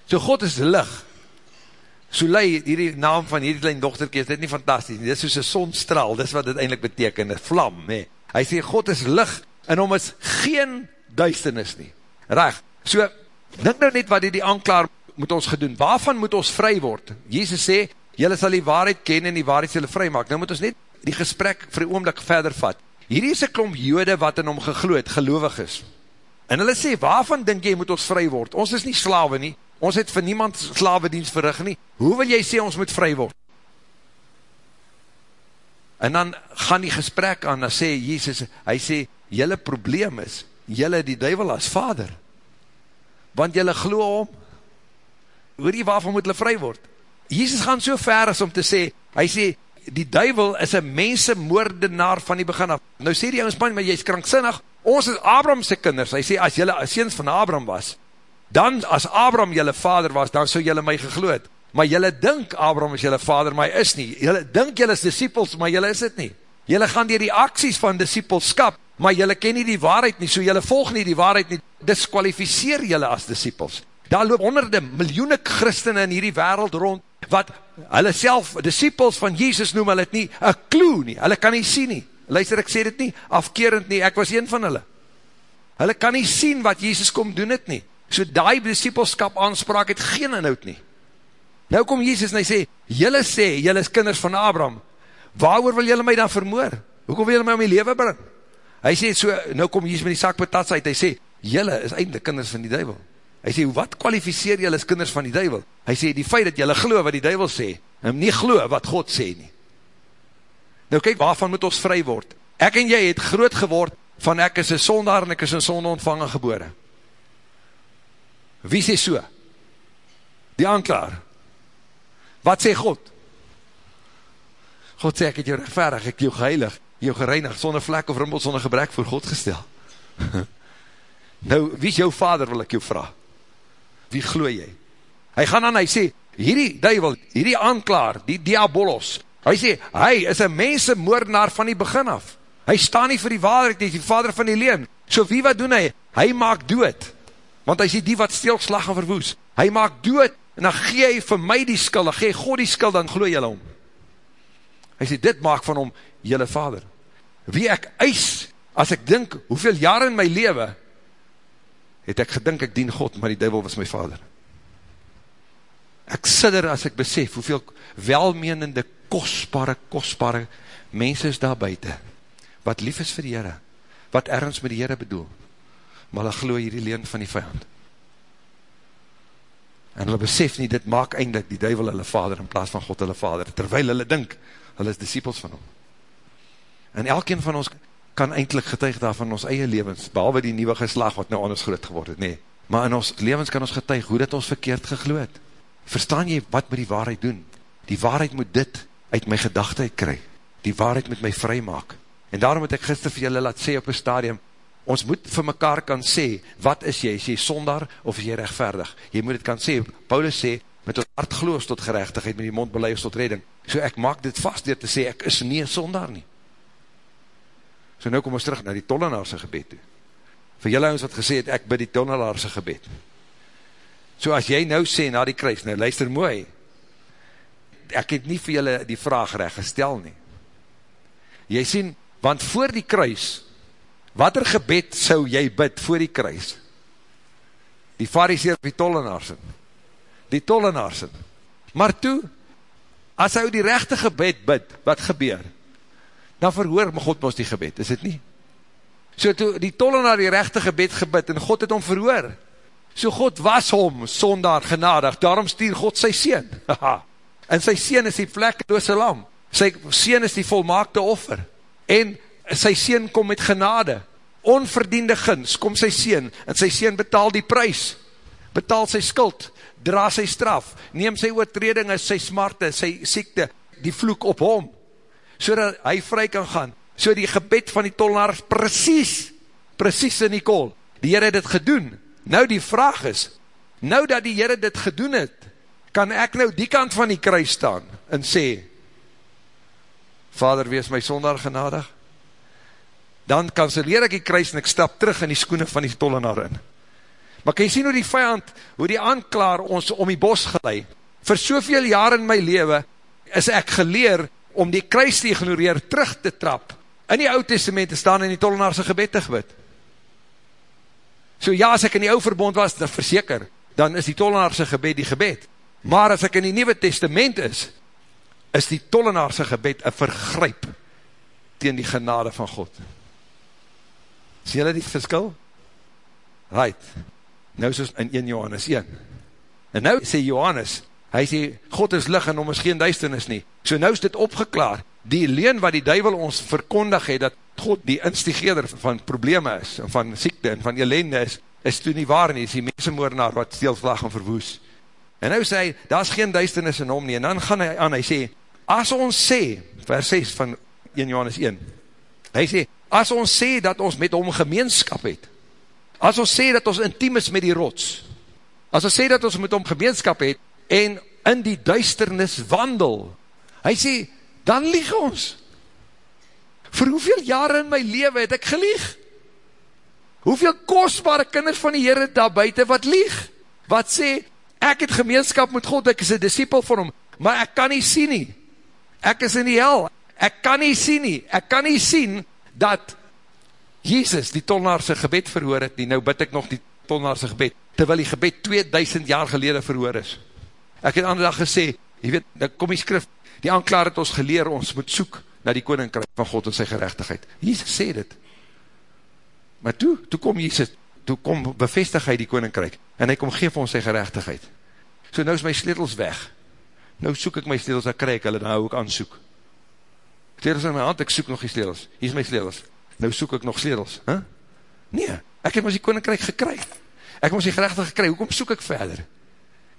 [SPEAKER 2] So God is lig. So lei, hierdie naam van hierdie klein dochterkie, is dit nie fantastisch nie. Dit is soos een sonstraal, dit is wat dit eindelijk beteken, een vlam. Nee. Hy sê, God is lig, en hom is geen duisternis nie. Reg, so, dink nou net wat die, die aanklaar moet ons gedoen. Waarvan moet ons vry word? Jezus sê, jylle sal die waarheid ken en die waarheid sal vry maak. Nou moet ons net die gesprek vir die oomlik verder vat. Hierdie is een klomp jode wat in hom gegloed, gelovig is. En hulle sê, waarvan denk jy moet ons vry word? Ons is nie slawe nie, ons het vir niemand slawe dienst verrig nie. Hoe wil jy sê ons moet vry word? En dan gaan die gesprek aan, dan sê Jesus, hy sê, jylle probleem is, jylle die duivel as vader. Want jylle glo om, hoor jy waarvan moet hulle vry word? Jesus gaan so ver as om te sê, hy sê, die duivel is een mensenmoordenaar van die begin af. Nou sê die ouwens man, maar jy is kranksinnig, ons is Abramse kinders, hy sê, as jylle seens van Abram was, dan as Abram jylle vader was, dan so jylle my gegloed. Maar jylle dink Abram is jylle vader, maar hy is nie. Jylle dink jylle is disciples, maar jylle is het nie. Jylle gaan dier die acties van discipleskap, maar jylle ken nie die waarheid nie, so jylle volg nie die waarheid nie, disqualificeer jylle as disciples. Daar loop honderde, miljoene christene in hierdie wereld rond, wat hulle self, disciples van Jesus noem, hulle het nie een clue nie, hulle kan nie sien nie, luister ek sê dit nie, afkerend nie, ek was een van hulle, hulle kan nie sien wat Jesus kom doen het nie, so die discipleskap aanspraak het geen inhoud nie, nou kom Jesus en hy sê, jylle sê, jylle is kinders van Abraham, waarover wil jylle my dan vermoor, hoekom wil jylle my om die leven bring, hy sê so, nou kom Jesus met die sak patats uit, hy sê, jylle is eindelijk kinders van die duivel, Hy sê, wat kwalificeer jylle as kinders van die duivel? Hy sê, die feit dat jylle glo wat die duivel sê, en nie glo wat God sê nie. Nou kyk, waarvan moet ons vry word? Ek en jy het groot geword van ek is een sondaar en ek is een sonde ontvangen gebore. Wie sê so? Die aanklaar. Wat sê God? God sê, ek het jou rechtverig, ek jou geheilig, jou gereinig, sonder vlek of rimbel, sonder gebrek voor God gestel. nou, wie is jou vader, wil ek jou vraag? Wie glo jy? Hy gaan aan, hy sê, hierdie duivel, hierdie aanklaar, die diabolos, hy sê, hy is een mensenmoordenaar van die begin af. Hy staan nie vir die waarheid, hy is die vader van die leen. So wie wat doen hy? Hy maak dood. Want hy sê, die wat stilslag en verwoes. Hy maak dood, en dan gee hy vir my die skuld, dan gee God die skuld, dan glo jylle om. Hy sê, dit maak van hom jylle vader. Wie ek eis, as ek dink, hoeveel jaar in my leven, het ek gedink ek dien God, maar die duivel was my vader. Ek sidder as ek besef, hoeveel welmenende, kostbare, kostbare mense is daar buiten, wat lief is vir die Heere, wat ergens met die Heere bedoel, maar hulle geloof hierdie leen van die vijand. En hulle besef nie, dit maak eindelijk die duivel hulle vader, in plaas van God hulle vader, terwyl hulle dink, hulle is disciples van hom. En elkeen van ons kan eindelijk getuig daar van ons eie levens, behalwe die nieuwe geslag wat nou anders groot geword het, nee. Maar in ons levens kan ons getuig hoe dit ons verkeerd gegloed. Verstaan jy wat met die waarheid doen? Die waarheid moet dit uit my gedachte kry. Die waarheid moet my vry maak. En daarom het ek gister vir julle laat sê op een stadium, ons moet vir mekaar kan sê, wat is jy, is jy sonder of is jy rechtvaardig? Jy moet het kan sê, Paulus sê, met ons hart geloos tot gerechtigheid, met die mond beleid tot redding. So ek maak dit vast door te sê, ek is nie sonder nie. So nou kom ons terug na die tollenaarse gebed toe. Vir julle ons wat gesê het, ek bid die tollenaarse gebed. So as jy nou sê na die kruis, nou luister mooi, ek het nie vir julle die vraag recht gestel nie. Jy sien, want voor die kruis, wat er gebed sou jy bid voor die kruis? Die fariseer of die tollenaarsin? Die tollenaarsin. Maar toe, as hy die rechte gebed bid, wat gebeur? Dan verhoor God ons die gebed, is het nie? So toe die tollenaar die rechte gebed gebid, en God het hom verhoor. So God was hom, sondaar genadig, daarom stuur God sy sien. en sy sien is die vlekkeloose lam. Sy sien is die volmaakte offer. En sy sien kom met genade. Onverdiende gins, kom sy sien, en sy sien betaal die prijs. Betaal sy skuld, dra sy straf, neem sy oortreding, sy smarte, sy siekte, die vloek op hom, so dat hy vry kan gaan. So die gebed van die tolnaar is precies, precies in die kool. Die Heer het dit gedoen. Nou die vraag is, nou dat die Heer dit gedoen het, kan ek nou die kant van die kruis staan en sê, Vader, wees my sonder genadig? Dan kanseleer ek die kruis en ek stap terug in die skoene van die tollenaar in. Maar kan jy sien hoe die vijand, hoe die aanklaar ons om die bos gelei? Voor soveel jaar in my leven is ek geleer om die kruis te ignoreer, terug te trap, in die oud testament te staan in die tollenaarse gebed te gebed. So ja, as ek in die oude verbond was, dan verseker, dan is die tollenaarse gebed die gebed. Maar as ek in die nieuwe testament is, is die tollenaarse gebed een vergryp tegen die genade van God. Sien julle die verskil? Right. Nou soos in 1 Johannes 1. En nou sê Johannes, hy sê, God is lig en om is geen duisternis nie. So nou is dit opgeklaar, die leen wat die duivel ons verkondig het, dat God die instigeerder van probleme is, en van siekte en van ellende is, is toe nie waar nie, is die mensenmoordenaar wat steelvlag en verwoes. En nou sê hy, daar is geen duisternis in hom nie, en dan gaan hy aan, hy sê, as ons sê, vers 6 van 1 Johannes 1, hy sê, as ons sê dat ons met hom gemeenskap het, as ons sê dat ons intiem is met die rots, as ons sê dat ons met hom gemeenskap het, en in die duisternis wandel, hy sê, dan lieg ons. Voor hoeveel jare in my leven het ek gelieg? Hoeveel kostbare kinders van die Heere daar buiten wat lieg? Wat sê, ek het gemeenskap met God, ek is een disciple van hom, maar ek kan nie sien nie. Ek is in die hel, ek kan nie sien nie. Ek kan nie sien dat Jezus die tolnaarse gebed verhoor het nie. Nou bid ek nog die tolnaarse gebed, terwyl die gebed 2000 jaar gelede verhoor is. Ek het ander dag gesê, jy weet, dan kom die skrif, die aanklaar het ons geleer, ons moet soek na die koninkrijk van God en sy gerechtigheid. Jesus sê dit. Maar toe, toe kom Jesus, toe kom bevestig hy die koninkrijk, en hy kom geef ons sy gerechtigheid. So nou is my sleutels weg. Nou soek ek my sleutels, dan krijg ek hulle, dan hou ek aan soek. Sleutels in my hand, ek soek nog die sleutels. Hier is my sleutels. Nou soek ek nog sleutels. Huh? Nee, ek het ons die koninkrijk gekryg. Ek het ons die gerechtigheid gekryg, hoekom soek ek verder?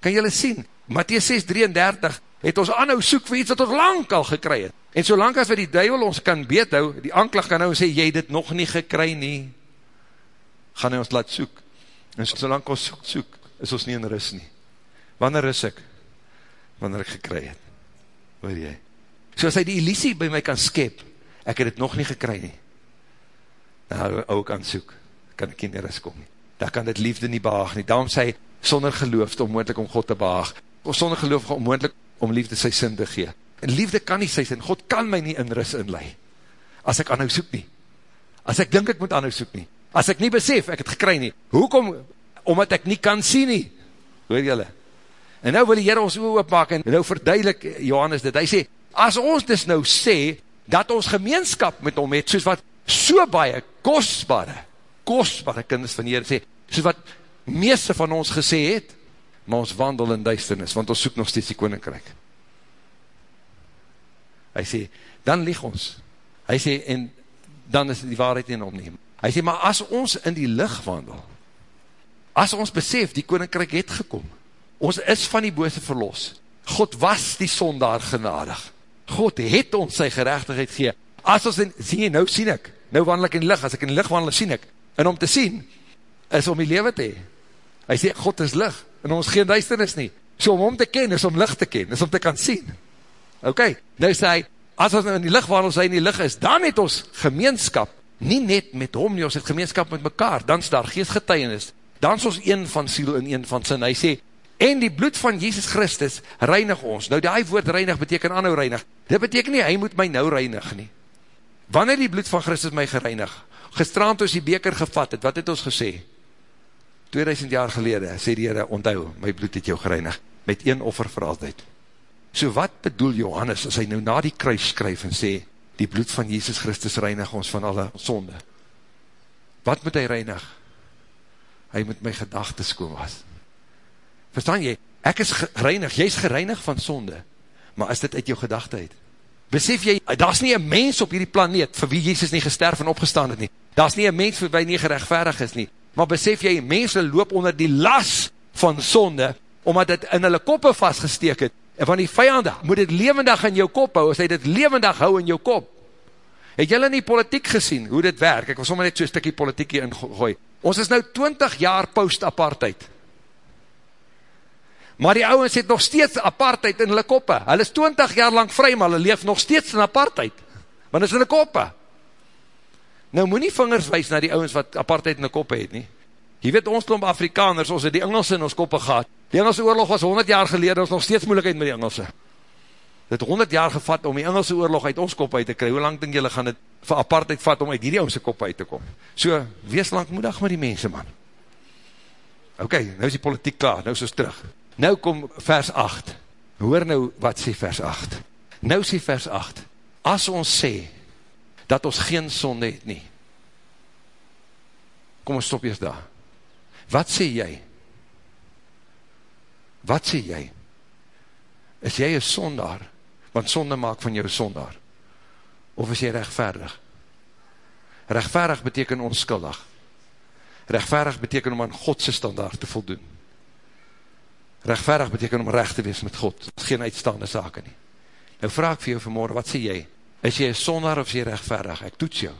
[SPEAKER 2] Kan jylle sien? Matthäus 6, 33, het ons aanhou soek vir iets wat ons lang al gekry het. En solang as wat die duivel ons kan beethou, die aanklag kan nou sê, jy het dit nog nie gekry nie, gaan hy ons laat soek. En solang ons soek, soek, is ons nie in ris nie. Wanneer is ek? Wanneer ek gekry het. Hoor jy? So as hy die illusie by my kan skep, ek het dit nog nie gekry nie, dan hou, hou ek aan soek, kan ek nie in ris kom nie. Dan kan dit liefde nie behaag nie. Daarom sê hy, sonder geloof, onmoendlik om God te behaag. Of sonder geloof, onmoendlik om liefde sy sin te gee. En liefde kan nie sy sin, God kan my nie in ris inlei, as ek anhou soek nie. As ek dink ek moet anhou soek nie. As ek nie besef, ek het gekry nie. Hoekom? Omdat ek nie kan sien nie. Hoor jylle? En nou wil die Heer ons oopmaak en nou verduidelik Johannes dit. Hy sê, as ons dus nou sê, dat ons gemeenskap met hom het, soos wat so baie kostbare, kostbare kinders van die Heer sê, soos wat meeste van ons gesê het, maar ons wandel in duisternis, want ons soek nog steeds die koninkrijk. Hy sê, dan lieg ons. Hy sê, en dan is die waarheid in omneem. Hy sê, maar as ons in die licht wandel, as ons besef, die koninkrijk het gekom, ons is van die bose verlos, God was die sondaar genadig, God het ons sy gerechtigheid gee, As ons, in, sien jy, nou sien ek, nou wandel ek in die licht, as ek in die licht wandel, sien ek, en om te sien, is om die leven te hee. Hy sê, God is licht, en ons geen duisternis nie. So om om te ken, is om licht te ken, is om te kan sien. Ok, nou sê hy, as ons nou in die licht wandel, sy in die licht is, dan het ons gemeenskap, nie net met hom nie, ons het gemeenskap met mekaar, dan is daar geestgetuienis, dan is ons een van siel en een van sin. Hy sê, en die bloed van Jesus Christus reinig ons. Nou die woord reinig beteken anhou reinig. Dit beteken nie, hy moet my nou reinig nie. Wanneer die bloed van Christus my gereinig, gestraand ons die beker gevat het, wat het ons gesê? 2000 jaar gelede, sê die Heere, onthou, my bloed het jou gereinig, met een offer vir altyd. So wat bedoel Johannes, as hy nou na die kruis skryf en sê, die bloed van Jesus Christus reinig ons van alle sonde? Wat moet hy reinig? Hy moet my gedagtes kom was. Verstaan jy? Ek is gereinig, jy is gereinig van sonde, maar is dit uit jou gedachte uit? Besef jy, daar is nie een mens op hierdie planeet, vir wie Jezus nie gesterf en opgestaan het nie. Daar is nie een mens vir wie nie gerechtvaardig is nie. Maar besef jy, mense loop onder die las van sonde, omdat het in hulle koppe vastgesteek het. En van die vijande, moet het levendig in jou kop hou, as hy dit levendig hou in jou kop. Het jylle nie politiek gesien, hoe dit werk? Ek wil sommer net so'n stikkie politiek hier ingooi. Ons is nou 20 jaar post-apartheid maar die ouwens het nog steeds apartheid in hulle koppe. Hulle is 20 jaar lang vry, maar hulle leef nog steeds in apartheid. Want is in hulle koppe. Nou moet nie vingers wees na die ouwens wat apartheid in hulle koppe het nie. Jy weet ons klomp Afrikaners, ons het die Engelse in ons koppe gehad. Die Engelse oorlog was 100 jaar gelede, ons nog steeds moeilijkheid met die Engelse. Dit 100 jaar gevat om die Engelse oorlog uit ons kop uit te kry. Hoe lang denk jylle gaan dit vir apartheid vat om uit die ouwens kop uit te kom? So, wees langmoedig met die mense, man. Ok, nou is die politiek klaar, nou is ons terug. Nou kom vers 8. Hoor nou wat sê vers 8. Nou sê vers 8. As ons sê, dat ons geen sonde het nie. Kom ons stop eers daar. Wat sê jy? Wat sê jy? Is jy een sondaar? Want sonde maak van jou sondaar. Of is jy rechtvaardig? Rechtvaardig beteken onskuldig. Rechtvaardig beteken om aan Godse standaard te voldoen. Rechtverig beteken om recht te wees met God. Geen uitstaande sake nie. Nou vraag ek vir jou vanmorgen, wat sê jy? Is jy een sonder of is jy rechtverig? Ek toets jou.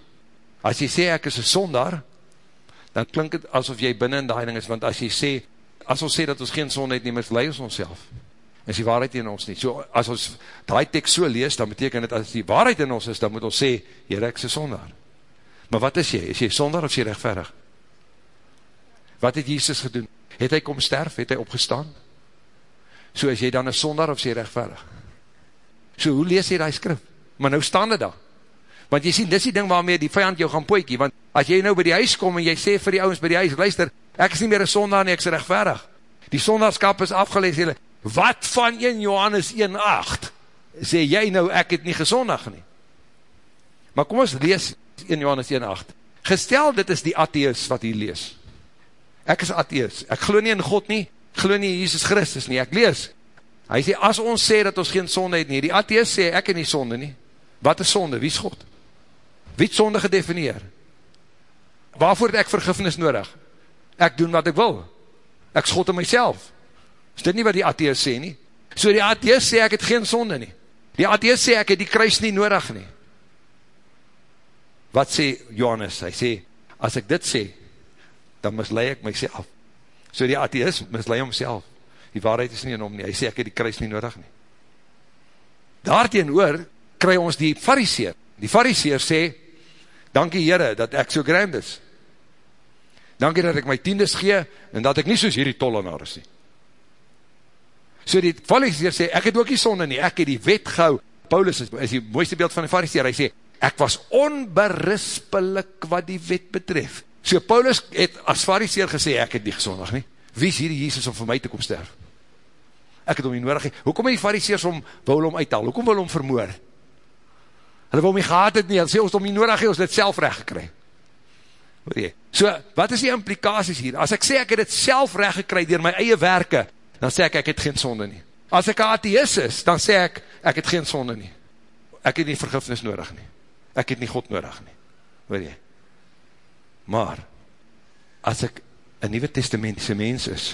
[SPEAKER 2] As jy sê ek is een sonder, dan klink het asof jy binnen in die heining is, want as jy sê, as ons sê dat ons geen sonde het nie, mis leid ons ons self. Is die waarheid in ons nie. So, as ons die tekst so lees, dan beteken het, as die waarheid in ons is, dan moet ons sê, jy rek is een sonder. Maar wat is jy? Is jy sonder of is jy rechtverig? Wat het Jesus gedoen? Het hy kom sterf? Het hy opgestaan? so is jy dan een sonder of sê rechtvaardig. So hoe lees jy die skrif? Maar nou staan dit daar. Want jy sien, dis die ding waarmee die vijand jou gaan poekie, want as jy nou by die huis kom en jy sê vir die ouwens by die huis, luister, ek is nie meer een sonder nie, ek is rechtvaardig. Die sonderskap is afgelees, jylle, wat van 1 Johannes 1,8 sê jy nou, ek het nie gezondig nie. Maar kom ons lees 1 Johannes 1,8. Gestel, dit is die atheus wat hier lees. Ek is atheus, ek glo nie in God nie, glo nie Jesus Christus nie, ek lees, hy sê, as ons sê dat ons geen sonde het nie, die atheist sê, ek het nie sonde nie, wat is sonde, wie is God? Wie het sonde gedefinieer? Waarvoor het ek vergifnis nodig? Ek doen wat ek wil, ek schot in myself, is dit nie wat die atheist sê nie? So die atheist sê, ek het geen sonde nie, die atheist sê, ek het die kruis nie nodig nie, wat sê Johannes, hy sê, as ek dit sê, dan mislei ek myself, So die atheist mislei homself. Die waarheid is nie in hom nie. Hy sê, ek het die kruis nie nodig nie. Daarteen oor, kry ons die fariseer. Die fariseer sê, dankie Heere, dat ek so grand is. Dankie dat ek my tiendes gee, en dat ek nie soos hierdie tollenaar is nie. So die fariseer sê, ek het ook nie sonde nie, ek het die wet gehou. Paulus is, is die mooiste beeld van die fariseer, hy sê, ek was onberispelik wat die wet betref. So Paulus het as fariseer gesê, ek het nie gezondig nie. Wie is hier die Jesus om vir my te kom sterf? Ek het om nie nodig. Hoekom het die fariseers om, wil om uithaal? Hoekom wil om vermoor? Hulle wil my gehad het nie, hulle sê ons om nie nodig nie, ons het self recht gekry. So, wat is die implikaties hier? As ek sê ek het het self recht gekry dier my eie werke, dan sê ek ek het geen sonde nie. As ek atheist is, dan sê ek ek het geen sonde nie. Ek het nie vergifnis nodig nie. Ek het nie God nodig nie. Weet jy? Maar, as ek een nieuwe testamentiese mens is,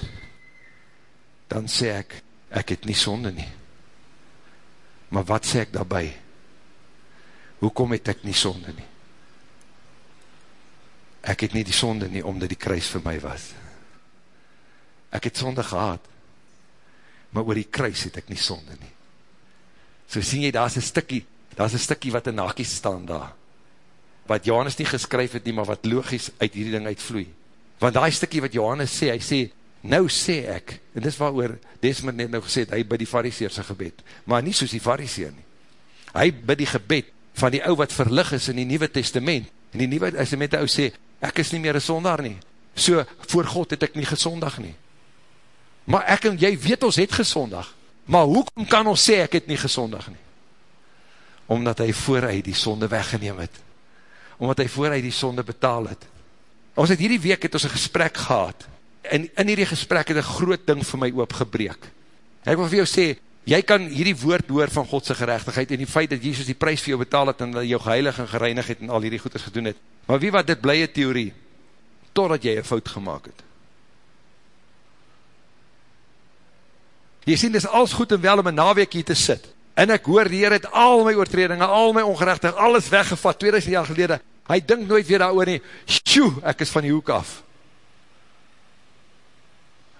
[SPEAKER 2] dan sê ek, ek het nie sonde nie. Maar wat sê ek daarby? Hoekom het ek nie sonde nie? Ek het nie die sonde nie, omdat die kruis vir my was. Ek het sonde gehad, maar oor die kruis het ek nie sonde nie. So sien jy, daar is een stikkie, daar is een stikkie wat in hakies staan daar, wat Johannes nie geskryf het nie, maar wat logisch uit hierdie ding uitvloei. Want die stikkie wat Johannes sê, hy sê, nou sê ek, en dis wat oor Desmond net nou gesê het, hy bid die fariseerse gebed, maar nie soos die fariseer nie. Hy bid die gebed van die ou wat verlig is in die Nieuwe Testament, en die Nieuwe Testament die ou sê, ek is nie meer een sondaar nie, so voor God het ek nie gesondag nie. Maar ek en jy weet ons het gesondag, maar hoekom kan ons sê ek het nie gesondag nie? Omdat hy vooruit die sonde weggeneem het, omdat hy vooruit die sonde betaal het. Ons het hierdie week het ons een gesprek gehad, en in hierdie gesprek het een groot ding vir my oopgebreek. Ek wil vir jou sê, jy kan hierdie woord hoor van Godse gerechtigheid, en die feit dat Jesus die prijs vir jou betaal het, en dat jou geheilig en gereinig het, en al hierdie goeders gedoen het. Maar wie wat dit blije theorie, totdat jy een fout gemaakt het. Jy sien, dit is als goed en wel om een naweek hier te sit, en ek hoor die Heer het al my oortredinge, al my ongerechtig, alles weggevat, 2000 jaar gelede, hy dink nooit weer daar oor nie, sjoe, ek is van die hoek af.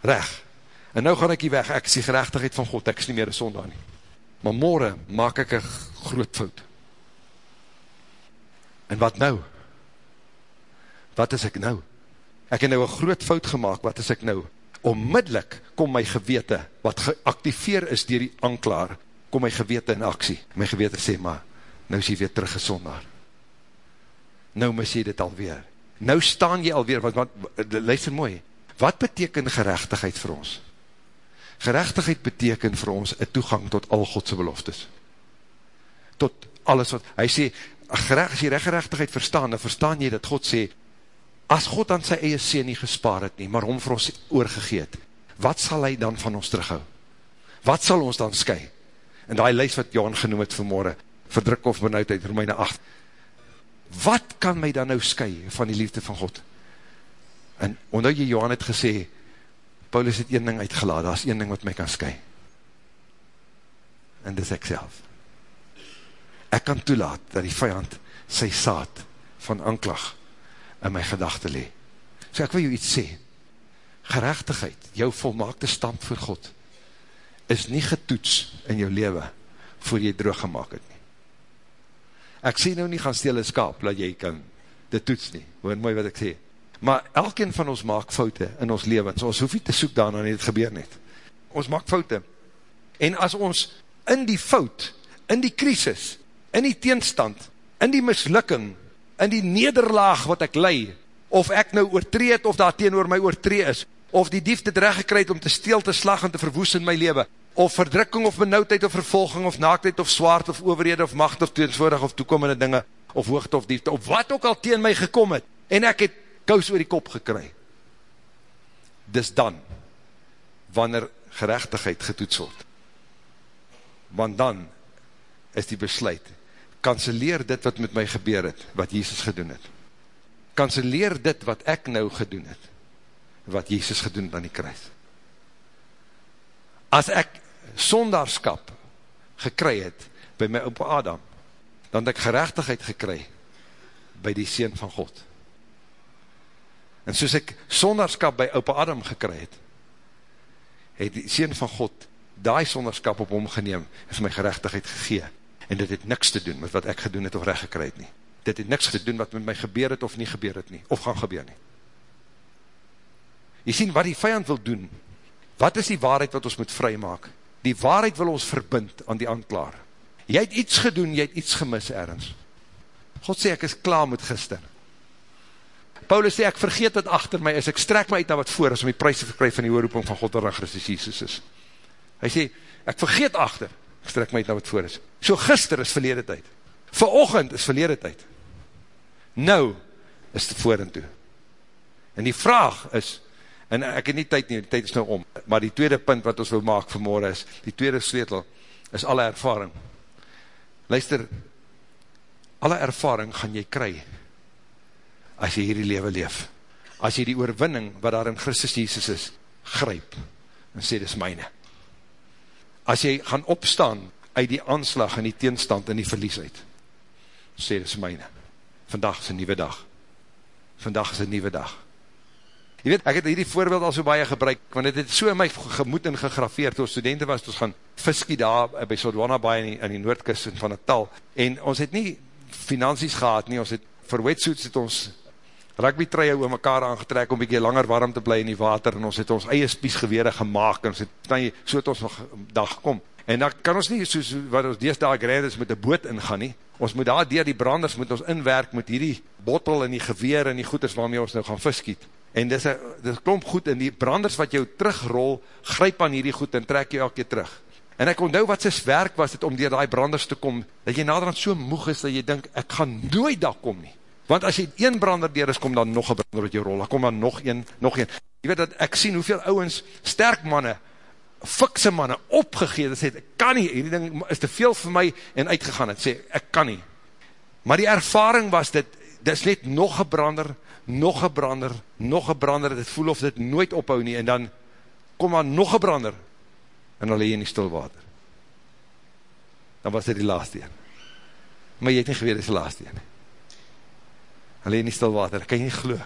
[SPEAKER 2] Reg, en nou gaan ek hier weg, ek is die gerechtigheid van God, ek is nie meer een sondaar nie. Maar morgen maak ek een groot fout. En wat nou? Wat is ek nou? Ek het nou een groot fout gemaakt, wat is ek nou? Onmiddellik kom my gewete, wat geactiveer is dier die anklaar, kom my gewete in aksie. My gewete sê, maar, nou is jy weer teruggesondaar. Nou mis jy dit alweer. Nou staan jy alweer, want, want luister mooi, wat beteken gerechtigheid vir ons? Gerechtigheid beteken vir ons een toegang tot al Godse beloftes. Tot alles wat, hy sê, as jy rechtigheid verstaan, dan verstaan jy dat God sê, as God aan sy eie sê nie gespaar het nie, maar om vir ons oorgegeet, wat sal hy dan van ons terughou? Wat sal ons dan sky? En die lys wat Johan genoem het vanmorgen, verdruk of benauwdheid, Romeine 8, wat kan my dan nou sky van die liefde van God? En omdat jy Johan het gesê, Paulus het een ding uitgelaat, daar is een ding wat my kan sky. En dis ek self. Ek kan toelaat dat die vijand sy saad van anklag in my gedachte lee. So ek wil jou iets sê, gerechtigheid, jou volmaakte stand voor God, is nie getoets in jou leven, voor jy droog gemaakt het nie. Ek sê nou nie gaan stel een skaap, dat jy kan dit toets nie, hoor mooi wat ek sê. Maar elkeen van ons maak foute in ons leven, so ons hoef nie te soek daarna nie, dit gebeur net. Ons maak foute. En as ons in die fout, in die krisis, in die teenstand, in die mislukking, in die nederlaag wat ek lei, of ek nou oortreed, of daar teen my oortree is, of die dief dit recht gekryd om te steel, te slag en te verwoes in my leven, of verdrukking, of benauwdheid, of vervolging, of naaktheid, of zwaard, of overhede, of macht, of teenswoordig, of toekomende dinge, of hoogte, of diefte, of wat ook al teen my gekom het, en ek het kous oor die kop gekry. Dis dan, wanneer gerechtigheid getoets word. Want dan is die besluit, kanseleer dit wat met my gebeur het, wat Jesus gedoen het. Kanseleer dit wat ek nou gedoen het, wat Jesus gedoen het aan die kruis. As ek sondarskap gekry het, by my opa Adam, dan het ek gerechtigheid gekry, by die Seen van God. En soos ek sondarskap by opa Adam gekry het, het die Seen van God, daai sondarskap op hom geneem, en vir my gerechtigheid gegeen en dit het niks te doen met wat ek gedoen het of recht gekry het nie. Dit het niks te doen wat met my gebeur het of nie gebeur het nie, of gaan gebeur nie. Jy sien wat die vijand wil doen, wat is die waarheid wat ons moet vry maak? Die waarheid wil ons verbind aan die aanklaar. Jy het iets gedoen, jy het iets gemis ergens. God sê ek is klaar met gister. Paulus sê ek vergeet wat achter my is, ek strek my uit na wat voor is om die prijs te verkryf van die oorroeping van God en Christus Jesus is. Hy sê, ek vergeet achter, strek my uit na wat voor is. So gister is verlede tyd. Verochend is verlede tyd. Nou is het voor en toe. En die vraag is, en ek het nie tyd nie, die tyd is nou om, maar die tweede punt wat ons wil maak vanmorgen is, die tweede sleutel, is alle ervaring. Luister, alle ervaring gaan jy kry, as jy hierdie leven leef. As jy die oorwinning, wat daar in Christus Jesus is, gryp, en sê, dis myne as jy gaan opstaan uit die aanslag en die teenstand en die verlies uit. sê, dit is myne. Vandag is een nieuwe dag. Vandag is een nieuwe dag. Je weet, ek het hierdie voorbeeld al so baie gebruik, want het het so in my gemoed en gegrafeerd, toe studenten was, toe ons gaan fiskie daar by Sodwana Baai in die, in die noordkust van Natal, en ons het nie finansies gehad nie, ons het vir wetsuits het ons rugby treie oor mekaar aangetrek om bykie langer warm te bly in die water, en ons het ons eie spiesgewere gemaakt, en ons het, dan, so het ons dag kom. En dan kan ons nie, soos wat ons deesdaag gered is, met die boot ingaan nie. Ons moet daar dier die branders, moet ons inwerk met hierdie bottel en die geweer en die goeders waarmee ons nou gaan viskiet en dis, a, dis klomp goed, en die branders wat jou terugrol, gryp aan hierdie goed, en trek jou elke keer terug. En ek onthou wat sy werk was, het om dier die branders te kom, dat jy naderhand so moeg is, dat jy denk, ek gaan nooit daar kom nie. Want as jy een brander dier is, kom dan nog een brander wat jou rol, dan kom dan nog een, nog een. Jy weet dat ek sien hoeveel ouwens, sterk manne, fikse manne, opgegeet, dat sê, ek kan nie, hierdie ding is te veel vir my, en uitgegaan het, sê, ek kan nie. Maar die ervaring was dit, dit is net nog een brander, nog een brander, nog een brander, dit voel of dit nooit ophou nie, en dan kom maar nog een brander, en dan jy in die stilwater. Dan was dit die laatste een. Maar jy het nie geweer, dit is die laatste een. Dan jy in die stilwater, kan jy nie glo,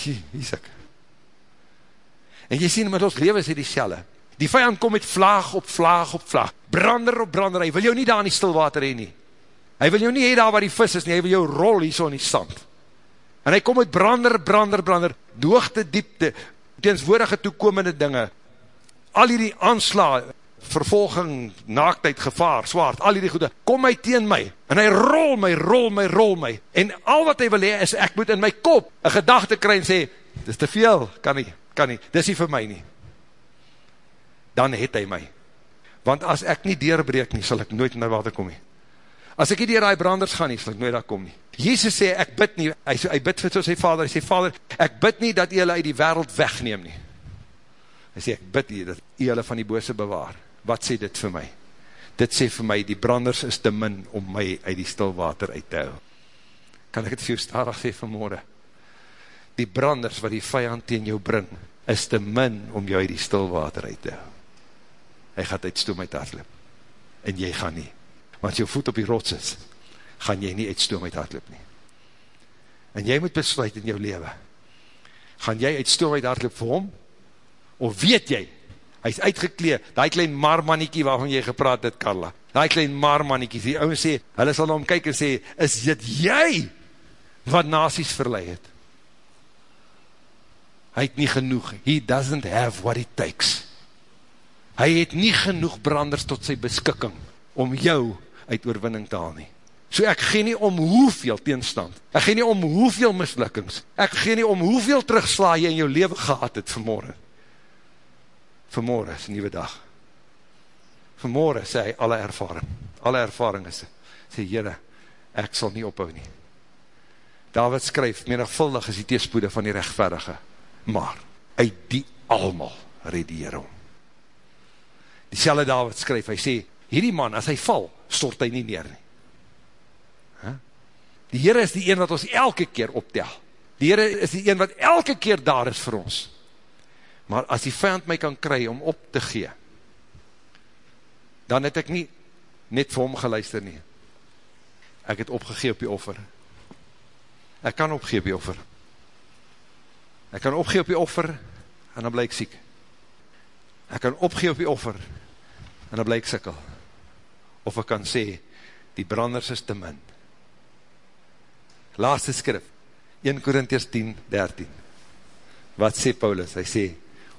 [SPEAKER 2] hier is ek. En jy sien, met ons leven dit die selle. Die vijand kom met vlaag op vlaag op vlaag, brander op brander, hy wil jou nie daar in die stilwater heen nie. Hy wil jou nie hee daar waar die vis is nie, hy wil jou rol hier so in die sand. En hy kom met brander, brander, brander, doogte, diepte, teenswoordige toekomende dinge, al hierdie aansla, vervolging, naaktheid, gevaar, zwaard, al hierdie goede, kom hy teen my, en hy rol my, rol my, rol my, en al wat hy wil hee, is ek moet in my kop, een gedachte kry en sê, dit is te veel, kan nie, kan nie, dit is nie vir my nie, dan het hy my, want as ek nie deurbreek nie, sal ek nooit in my water kom nie, as ek nie dier die branders gaan nie, sal ek nooit daar kom nie, Jezus sê, ek bid nie, hy, hy bid vir so sy vader, hy sê, vader, ek bid nie dat jy hulle uit die wereld wegneem nie. Hy sê, ek bid nie dat jy hulle van die bose bewaar. Wat sê dit vir my? Dit sê vir my, die branders is te min om my uit die stilwater uit te hou. Kan ek het vir jou stadig sê vanmorgen? Die branders wat die vijand teen jou bring, is te min om jou uit die stilwater uit te hou. Hy gaat uitstoom uit hartloop. En jy gaan nie. Want jou voet op die rots is, gaan jy nie uitstoom uit hardloop nie. En jy moet besluit in jou leven, gaan jy uitstoom uit hardloop vir hom, of weet jy, hy is uitgekleed, die klein marmaniekie waarvan jy gepraat het, Carla, die klein marmaniekie, die ouwe sê, hulle sal na hom kyk en sê, is dit jy, wat nasies verlei het? Hy het nie genoeg, he doesn't have what it takes. Hy het nie genoeg branders tot sy beskikking, om jou uit oorwinning te haal nie. So ek gee nie om hoeveel teenstand, ek gee nie om hoeveel mislukkings, ek gee nie om hoeveel terugsla jy in jou leven gehad het vanmorgen. Vanmorgen is een nieuwe dag. Vanmorgen sê hy alle ervaring, alle ervaring is, sê Heere, ek sal nie ophou nie. David skryf, menigvuldig is die teespoede van die rechtverdige, maar uit die almal red die Heere om. Die selle David skryf, hy sê, hierdie man, as hy val, stort hy nie neer nie. Die Heere is die een wat ons elke keer optel. Die Heere is die een wat elke keer daar is vir ons. Maar as die vijand my kan kry om op te gee, dan het ek nie net vir hom geluister nie. Ek het opgegee op die offer. Ek kan opgee op die offer. Ek kan opgee op die offer, en dan bly ek siek. Ek kan opgee op die offer, en dan bly ek sikkel. Of ek kan sê, die branders is te min laaste skrif, 1 Korinties 10, 13. Wat sê Paulus? Hy sê,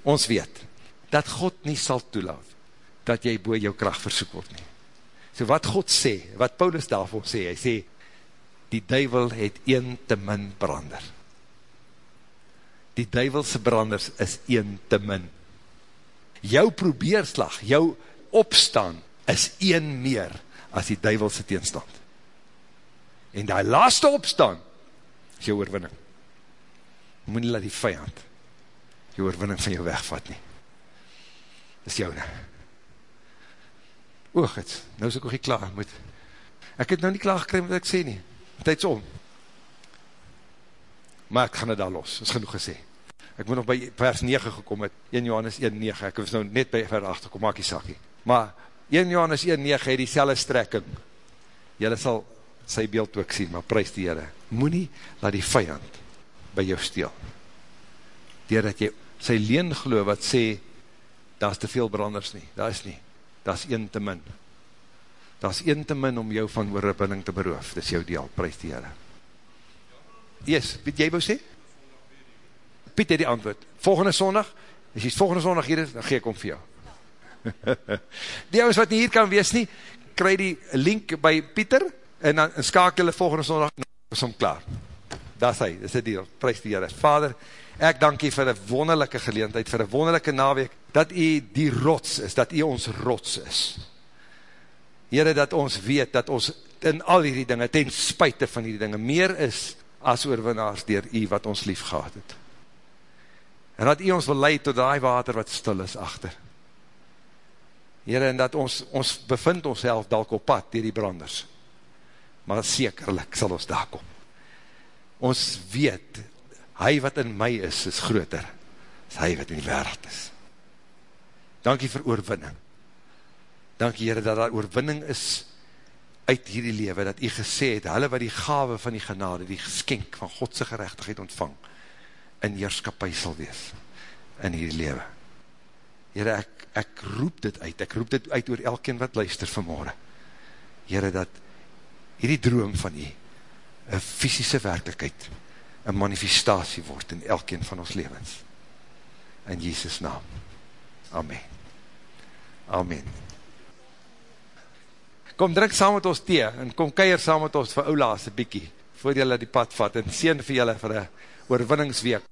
[SPEAKER 2] ons weet, dat God nie sal toelaat, dat jy boe jou kracht versoek word nie. So wat God sê, wat Paulus daarvoor sê, hy sê, die duivel het een te min brander. Die duivelse branders is een te min. Jou probeerslag, jou opstaan, is een meer as die duivelse teenstand en die laaste opstaan, is jou oorwinning. Moet nie laat die vijand, jou oorwinning van jou wegvat nie. Dis jou nie. Oog het, nou is ek ook nie klaar, moet, ek het nou nie klaar gekry wat ek sê nie, tijds om. Maar ek gaan het daar los, is genoeg gesê. Ek moet nog by vers 9 gekom het, 1 Johannes 1, 9, ek was nou net by vers 8 gekom, maak die sakie. Maar 1 Johannes 1, 9 het die selle strekking. Julle sal sy beeld ook sien, maar prijs die Heere, moet nie laat die vijand by jou steel. Deur dat jy sy leen geloof wat sê, daar is te veel branders nie, daar is nie, daar is een te min. Daar is een te min om jou van oorwinning te beroof, dis jou deel, prijs die Heere. Yes, Piet, jy wou sê? Piet het die antwoord. Volgende sondag, as jy volgende sondag hier is, dan gee ek om vir jou. die ouwens wat nie hier kan wees nie, kry die link by Pieter, en dan skakel hulle volgende sondag, en is om klaar. Daar is hy, dis die deal, prijs die Heere. Vader, ek dank jy vir een wonderlijke geleentheid, vir een wonderlijke naweek, dat jy die rots is, dat jy ons rots is. Heere, dat ons weet, dat ons in al die dinge, ten spuite van die dinge, meer is as oorwinnaars dier u wat ons lief gehad het. En dat u ons wil leid tot die water wat stil is achter. Heere, en dat ons, ons bevind ons self dalk op pad dier die branders. Maar sekerlik sal ons daar kom. Ons weet, hy wat in my is, is groter, as hy wat in die wereld is. Dankie vir oorwinning. Dankie Heere, dat daar oorwinning is, uit hierdie lewe, dat u gesê het, hulle wat die gave van die genade, die geskenk van Godse gerechtigheid ontvang, in heerskapie sal wees, in hierdie lewe. Heere, ek, ek roep dit uit, ek roep dit uit oor elkeen wat luister vanmorgen. Heere, dat hierdie droom van u, een fysische werkelijkheid, een manifestatie word in elkeen van ons levens. In Jesus naam. Amen. Amen kom drink saam met ons thee, en kom keier saam met ons vir oulaas een bykie, voor jylle die pad vat, en sien vir jylle vir een oorwinningsweek.